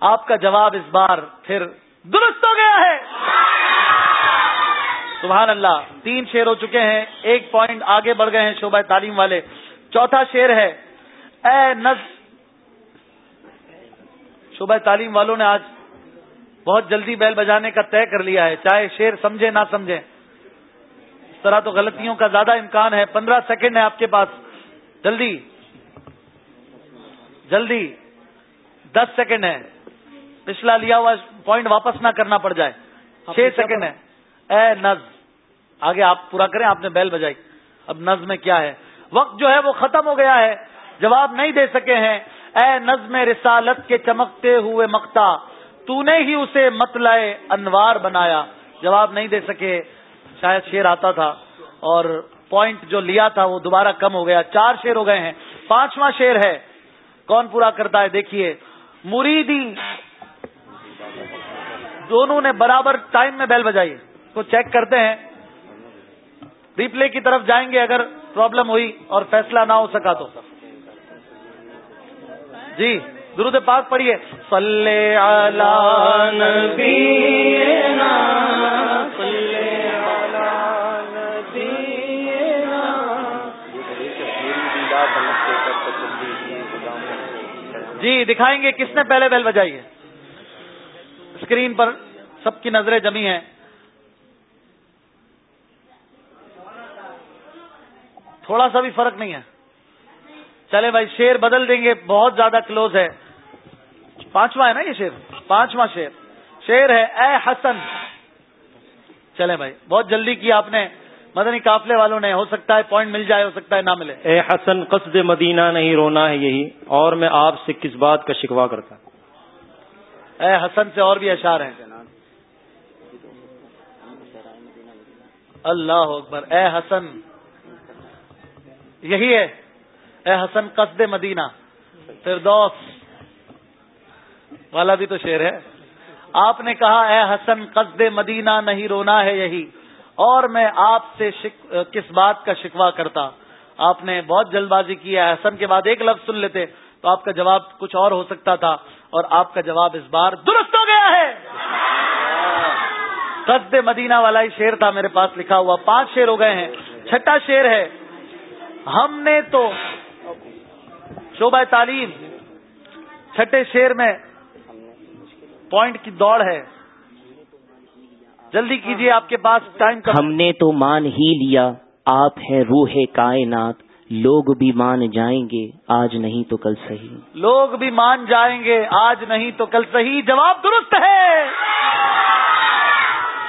آپ کا جواب اس بار پھر درست ہو گیا ہے۔ سبحان اللہ تین شیر ہو چکے ہیں ایک پوائنٹ آگے بڑھ گئے ہیں شعبہ تعلیم والے۔ چوتھا شیر ہے اے نز۔ شعبہ تعلیم والوں نے آج بہت جلدی بیل بجانے کا طے کر لیا ہے چاہے شیر سمجھے نہ سمجھے۔ اس طرح تو غلطیوں کا زیادہ امکان ہے۔ پندرہ سیکنڈ ہے آپ کے پاس۔ جلدی۔ جلدی دس سیکنڈ ہے۔ پچھلا لیا ہوا پوائنٹ واپس نہ کرنا پڑ جائے۔ چھ سیکنڈ ہے۔ اے نز آگے آپ پورا کریں آپ نے بیل بجائی۔ اب نز میں کیا ہے؟ وقت جو ہے وہ ختم ہو گیا ہے۔ جواب نہیں دے سکے ہیں۔ اے نظم رسالت کے چمکتے ہوئے مکتا تو نے ہی اسے متلائے انوار بنایا۔ جواب نہیں دے سکے۔ شاید شیر آتا تھا۔ اور پوائنٹ جو لیا تھا وہ دوبارہ کم ہو گیا۔ چار شیر ہو گئے ہیں۔ پانچواں شیر ہے۔ کون پورا کرتا ہے دیکھیے۔ مریدی۔ دونوں نے برابر ٹائم میں بیل بجائی۔ کو چیک کرتے ہیں۔ ریپلے کی طرف جائیں گے اگر پرابلم ہوئی اور فیصلہ نہ ہو سکا تو۔ جی درود پاک پڑھیے۔ جی دکھائیں گے کس نے پہلے بیل بجائی ہے؟ اسکرین پر سب کی نظریں جمی ہیں۔ تھوڑا سا بھی فرق نہیں ہے۔ چلے بھائی، شیر بدل دیں گے، بہت زیادہ کلوز ہے۔ پانچواں ہے نا یہ شیر؟ پانچواں شیر۔ شیر ہے، اے حسن۔ چلے بھائی، بہت جلدی کی آپ نے۔ مدنی قافلے والوں نے ہو سکتا ہے پوائنٹ مل جائے ہو سکتا ہے نہ ملے۔ اے حسن قصد مدینہ نہیں رونا ہے یہی۔ اور میں آپ سے کس بات کا شکوا کرتا اے حسن سے اور بھی اشار ہیں۔ اللہ اکبر۔ اے حسن یہی ہے۔ اے حسن قصد مدینہ۔ فردوس۔ والا بھی تو شیر ہے۔ آپ نے کہا اے حسن قصد مدینہ نہیں رونا ہے یہی۔ اور میں آپ سے شک... کس بات کا شکوا کرتا؟ آپ نے بہت جلد بازی کی ہے، حسن کے بعد ایک لفظ سن لیتے، تو آپ کا جواب کچھ اور ہو سکتا تھا اور آپ کا جواب اس بار درست ہو گیا ہے۔ قصد مدینہ والا ہی شیر تھا میرے پاس لکھا ہوا، پانچ شیر ہو گئے ہیں، چھٹا شیر ہے۔ ہم نے تو شعبہ تعلیم، چھٹے شیر میں پوائنٹ کی دوڑ ہے۔ جلدی کیجیے آپ کے پاس ٹائم ہم نے تو مان ہی لیا آپ ہے روح کائنات لوگ بھی مان جائیں گے آج نہیں تو کل صحیح۔ لوگ بھی مان جائیں گے آج نہیں تو کل صحیح۔ جواب درست ہے۔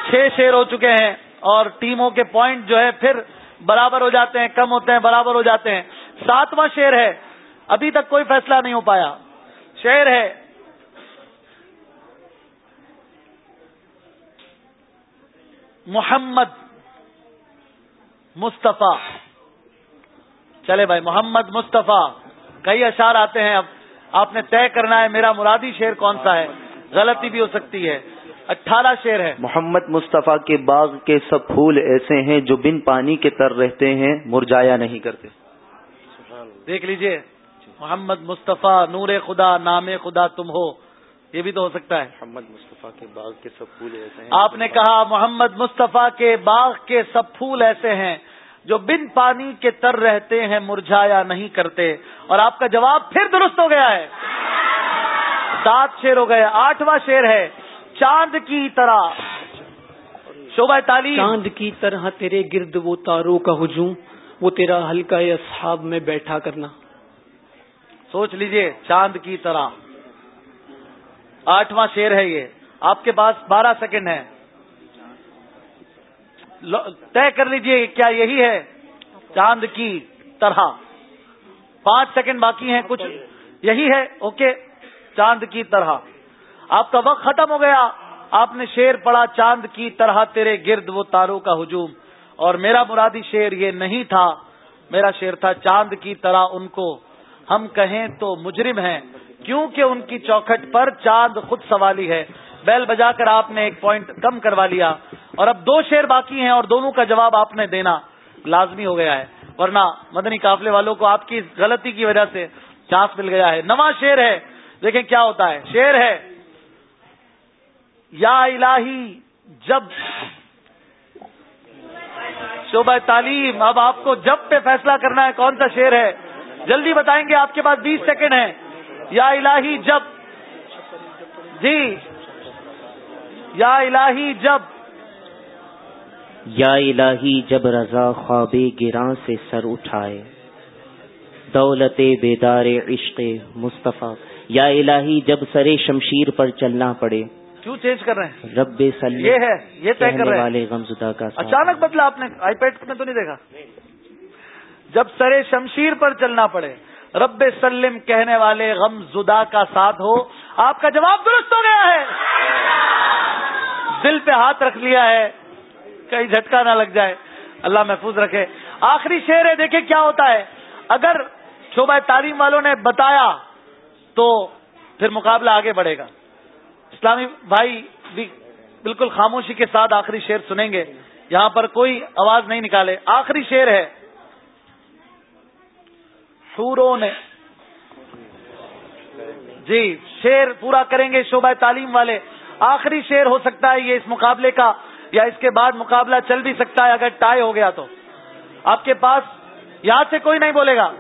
چھ شیر ہو چکے ہیں اور ٹیموں کے پوائنٹ جو ہے پھر برابر ہو جاتے ہیں کم ہوتے ہیں برابر ہو جاتے ہیں۔ ساتواں شیر ہے ابھی تک کوئی فیصلہ نہیں ہو پایا۔ شیر ہے محمد مصطفیٰ۔ چلے بھائی محمد مصطفیٰ۔ کئی اشار آتے ہیں اب۔ آپ نے طے کرنا ہے میرا مرادی شیر کون سا ہے۔ غلطی بھی ہو سکتی ہے۔ اٹھارہ شیر ہے۔ محمد مصطفیٰ کے باغ کے سب پھول ایسے ہیں جو بن پانی کے تر رہتے ہیں مرجایا نہیں کرتے۔ دیکھ لیجیے۔ محمد مصطفیٰ نور خدا نام خدا تم ہو۔ یہ بھی تو ہو سکتا ہے۔ محمد مصطفیٰ کے باغ کے سب پھول ایسے ہیں۔ آپ نے کہا محمد مصطفیٰ کے باغ کے سب پھول ایسے ہیں جو بن پانی کے تر رہتے ہیں مرجھایا نہیں کرتے۔ اور آپ کا جواب پھر درست ہو گیا ہے۔ سات شیر ہو گئے آٹھواں شیر ہے چاند کی طرح۔ شعبہ تعلیم۔ چاند کی طرح تیرے گرد وہ تاروں کا ہجوم وہ تیرا ہلکا اصحاب میں بیٹھا کرنا۔ سوچ لیجیے چاند کی طرح۔ آٹھواں شیر ہے یہ۔ آپ کے پاس بارہ سیکنڈ ہے طے کر لیجیے کیا یہی ہے۔ چاند کی طرح۔ پانچ سیکنڈ باقی ہیں، کچھ یہی ہے۔ اوکے، چاند کی طرح۔ آپ کا وقت ختم ہو گیا۔ آپ نے شیر پڑا چاند کی طرح تیرے گرد وہ تاروں کا ہجوم۔ اور میرا مرادی شیر یہ نہیں تھا۔ میرا شیر تھا، چاند کی طرح ان کو ہم کہیں تو مجرم ہیں۔ کیونکہ ان کی چوکھٹ پر چاند خود سوالی ہے۔ بیل بجا کر آپ نے ایک پوائنٹ کم کروا لیا۔ اور اب دو شیر باقی ہیں اور دونوں کا جواب آپ نے دینا۔ لازمی ہو گیا ہے۔ ورنہ مدنی قافلے والوں کو آپ کی غلطی کی وجہ سے چانس مل گیا ہے۔ نواں شیر ہے۔ دیکھیں کیا ہوتا ہے۔ شیر ہے۔ یا الہی، جب شعبہ تعلیم، اب آپ کو جب پہ فیصلہ کرنا ہے کون سا شیر ہے؟ جلدی بتائیں گے آپ کے پاس بیس سیکنڈ ہیں۔ یا الہی جب جی یا الہی جب یا الہی جب رضا خواب گراں سے سر اٹھائے دولت بیدار عشق مصطفیٰ یا الہی جب سر شمشیر پر چلنا پڑے۔ کیوں چینج کر رہے ہیں؟ رب سلم یہ ہے یہ طے کر رہے والے غم زدہ کا اچانک بدلا آپ نے آئی پیڈ میں تو نہیں دیکھا؟ جب سر شمشیر پر چلنا پڑے رب سلم کہنے والے غم زدہ کا ساتھ ہو۔ آپ کا جواب درست ہو گیا ہے۔ دل پہ ہاتھ رکھ لیا ہے۔ کہیں جھٹکا نہ لگ جائے۔ اللہ محفوظ رکھے۔ آخری شعر ہے، دیکھیں کیا ہوتا ہے۔ اگر شعبہ تعلیم والوں نے بتایا تو پھر مقابلہ آگے بڑھے گا۔ اسلامی بھائی بھی بالکل خاموشی کے ساتھ آخری شعر سنیں گے۔ یہاں پر کوئی آواز نہیں نکالے۔ آخری شعر ہے۔ سوروں نے۔ جی شیر پورا کریں گے شعبہ تعلیم والے۔ آخری شیر ہو سکتا ہے یہ اس مقابلے کا یا اس کے بعد مقابلہ چل بھی سکتا ہے اگر ٹائی ہو گیا تو۔ آپ کے پاس یہاں سے کوئی نہیں بولے گا۔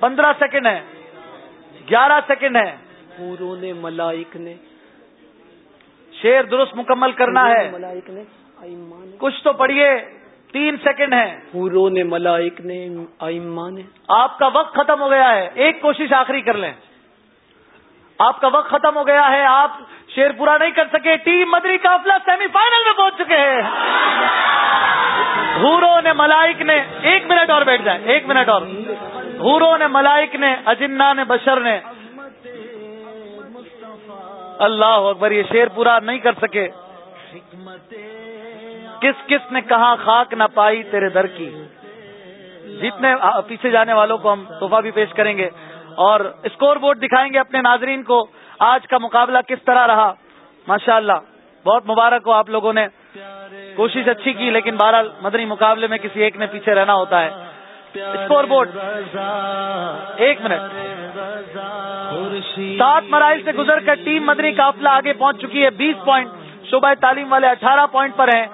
پندرہ سیکنڈ ہے گیارہ سیکنڈ ہے۔ پوروں نے ملائک نے۔ شیر درست مکمل کرنا ہے۔ ملائک نے۔ کچھ تو پڑھیے۔ تین سیکنڈ ہے پوروں نے ملائک نے آئما نے۔ آپ کا وقت ختم ہو گیا ہے۔ ایک کوشش آخری کر لیں۔ آپ کا وقت ختم ہو گیا ہے۔ آپ شیر پورا نہیں کر سکے۔ ٹیم مدری قافلہ سیمی فائنل میں پہنچ چکے ہیں۔ ہورو نے ملائک نے ایک منٹ اور بیٹھ جائے ایک منٹ اور۔ ہورو نے ملائک نے اجنا نے بشر نے۔ اللہ اکبر یہ شیر پورا نہیں کر سکے۔ کس کس نے کہا خاک نہ پائی تیرے در کی؟ جتنے پیچھے جانے والوں کو ہم تحفہ بھی پیش کریں گے اور اسکور بورڈ دکھائیں گے اپنے ناظرین کو۔ آج کا مقابلہ کس طرح رہا؟ ماشاء اللہ بہت مبارک ہو آپ لوگوں نے۔ کوشش اچھی کی، لیکن بہرحال مدنی مقابلے میں کسی ایک نے پیچھے رہنا ہوتا ہے۔ اسکور بورڈ ایک منٹ۔ سات مراحل سے گزر کر ٹیم مدنی قافلہ آگے پہنچ چکی ہے۔ بیس پوائنٹ شعبہ تعلیم والے اٹھارہ پوائنٹ پر ہیں۔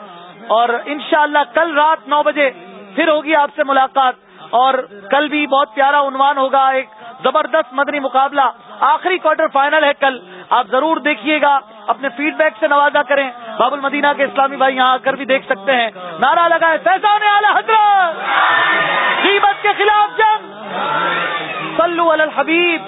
اور انشاءاللہ کل رات نو بجے پھر ہوگی آپ سے ملاقات اور کل بھی بہت پیارا عنوان ہوگا ایک زبردست مدنی مقابلہ۔ آخری کوارٹر فائنل ہے کل۔ آپ ضرور دیکھیے گا۔ اپنے فیڈ بیک سے نوازا کریں۔ باب المدینہ کے اسلامی بھائی یہاں آ کر بھی دیکھ سکتے ہیں۔ نعرہ لگائے فیضان اعلی حضرت! غیبت کے خلاف جنگ! صلو علی الحبیب!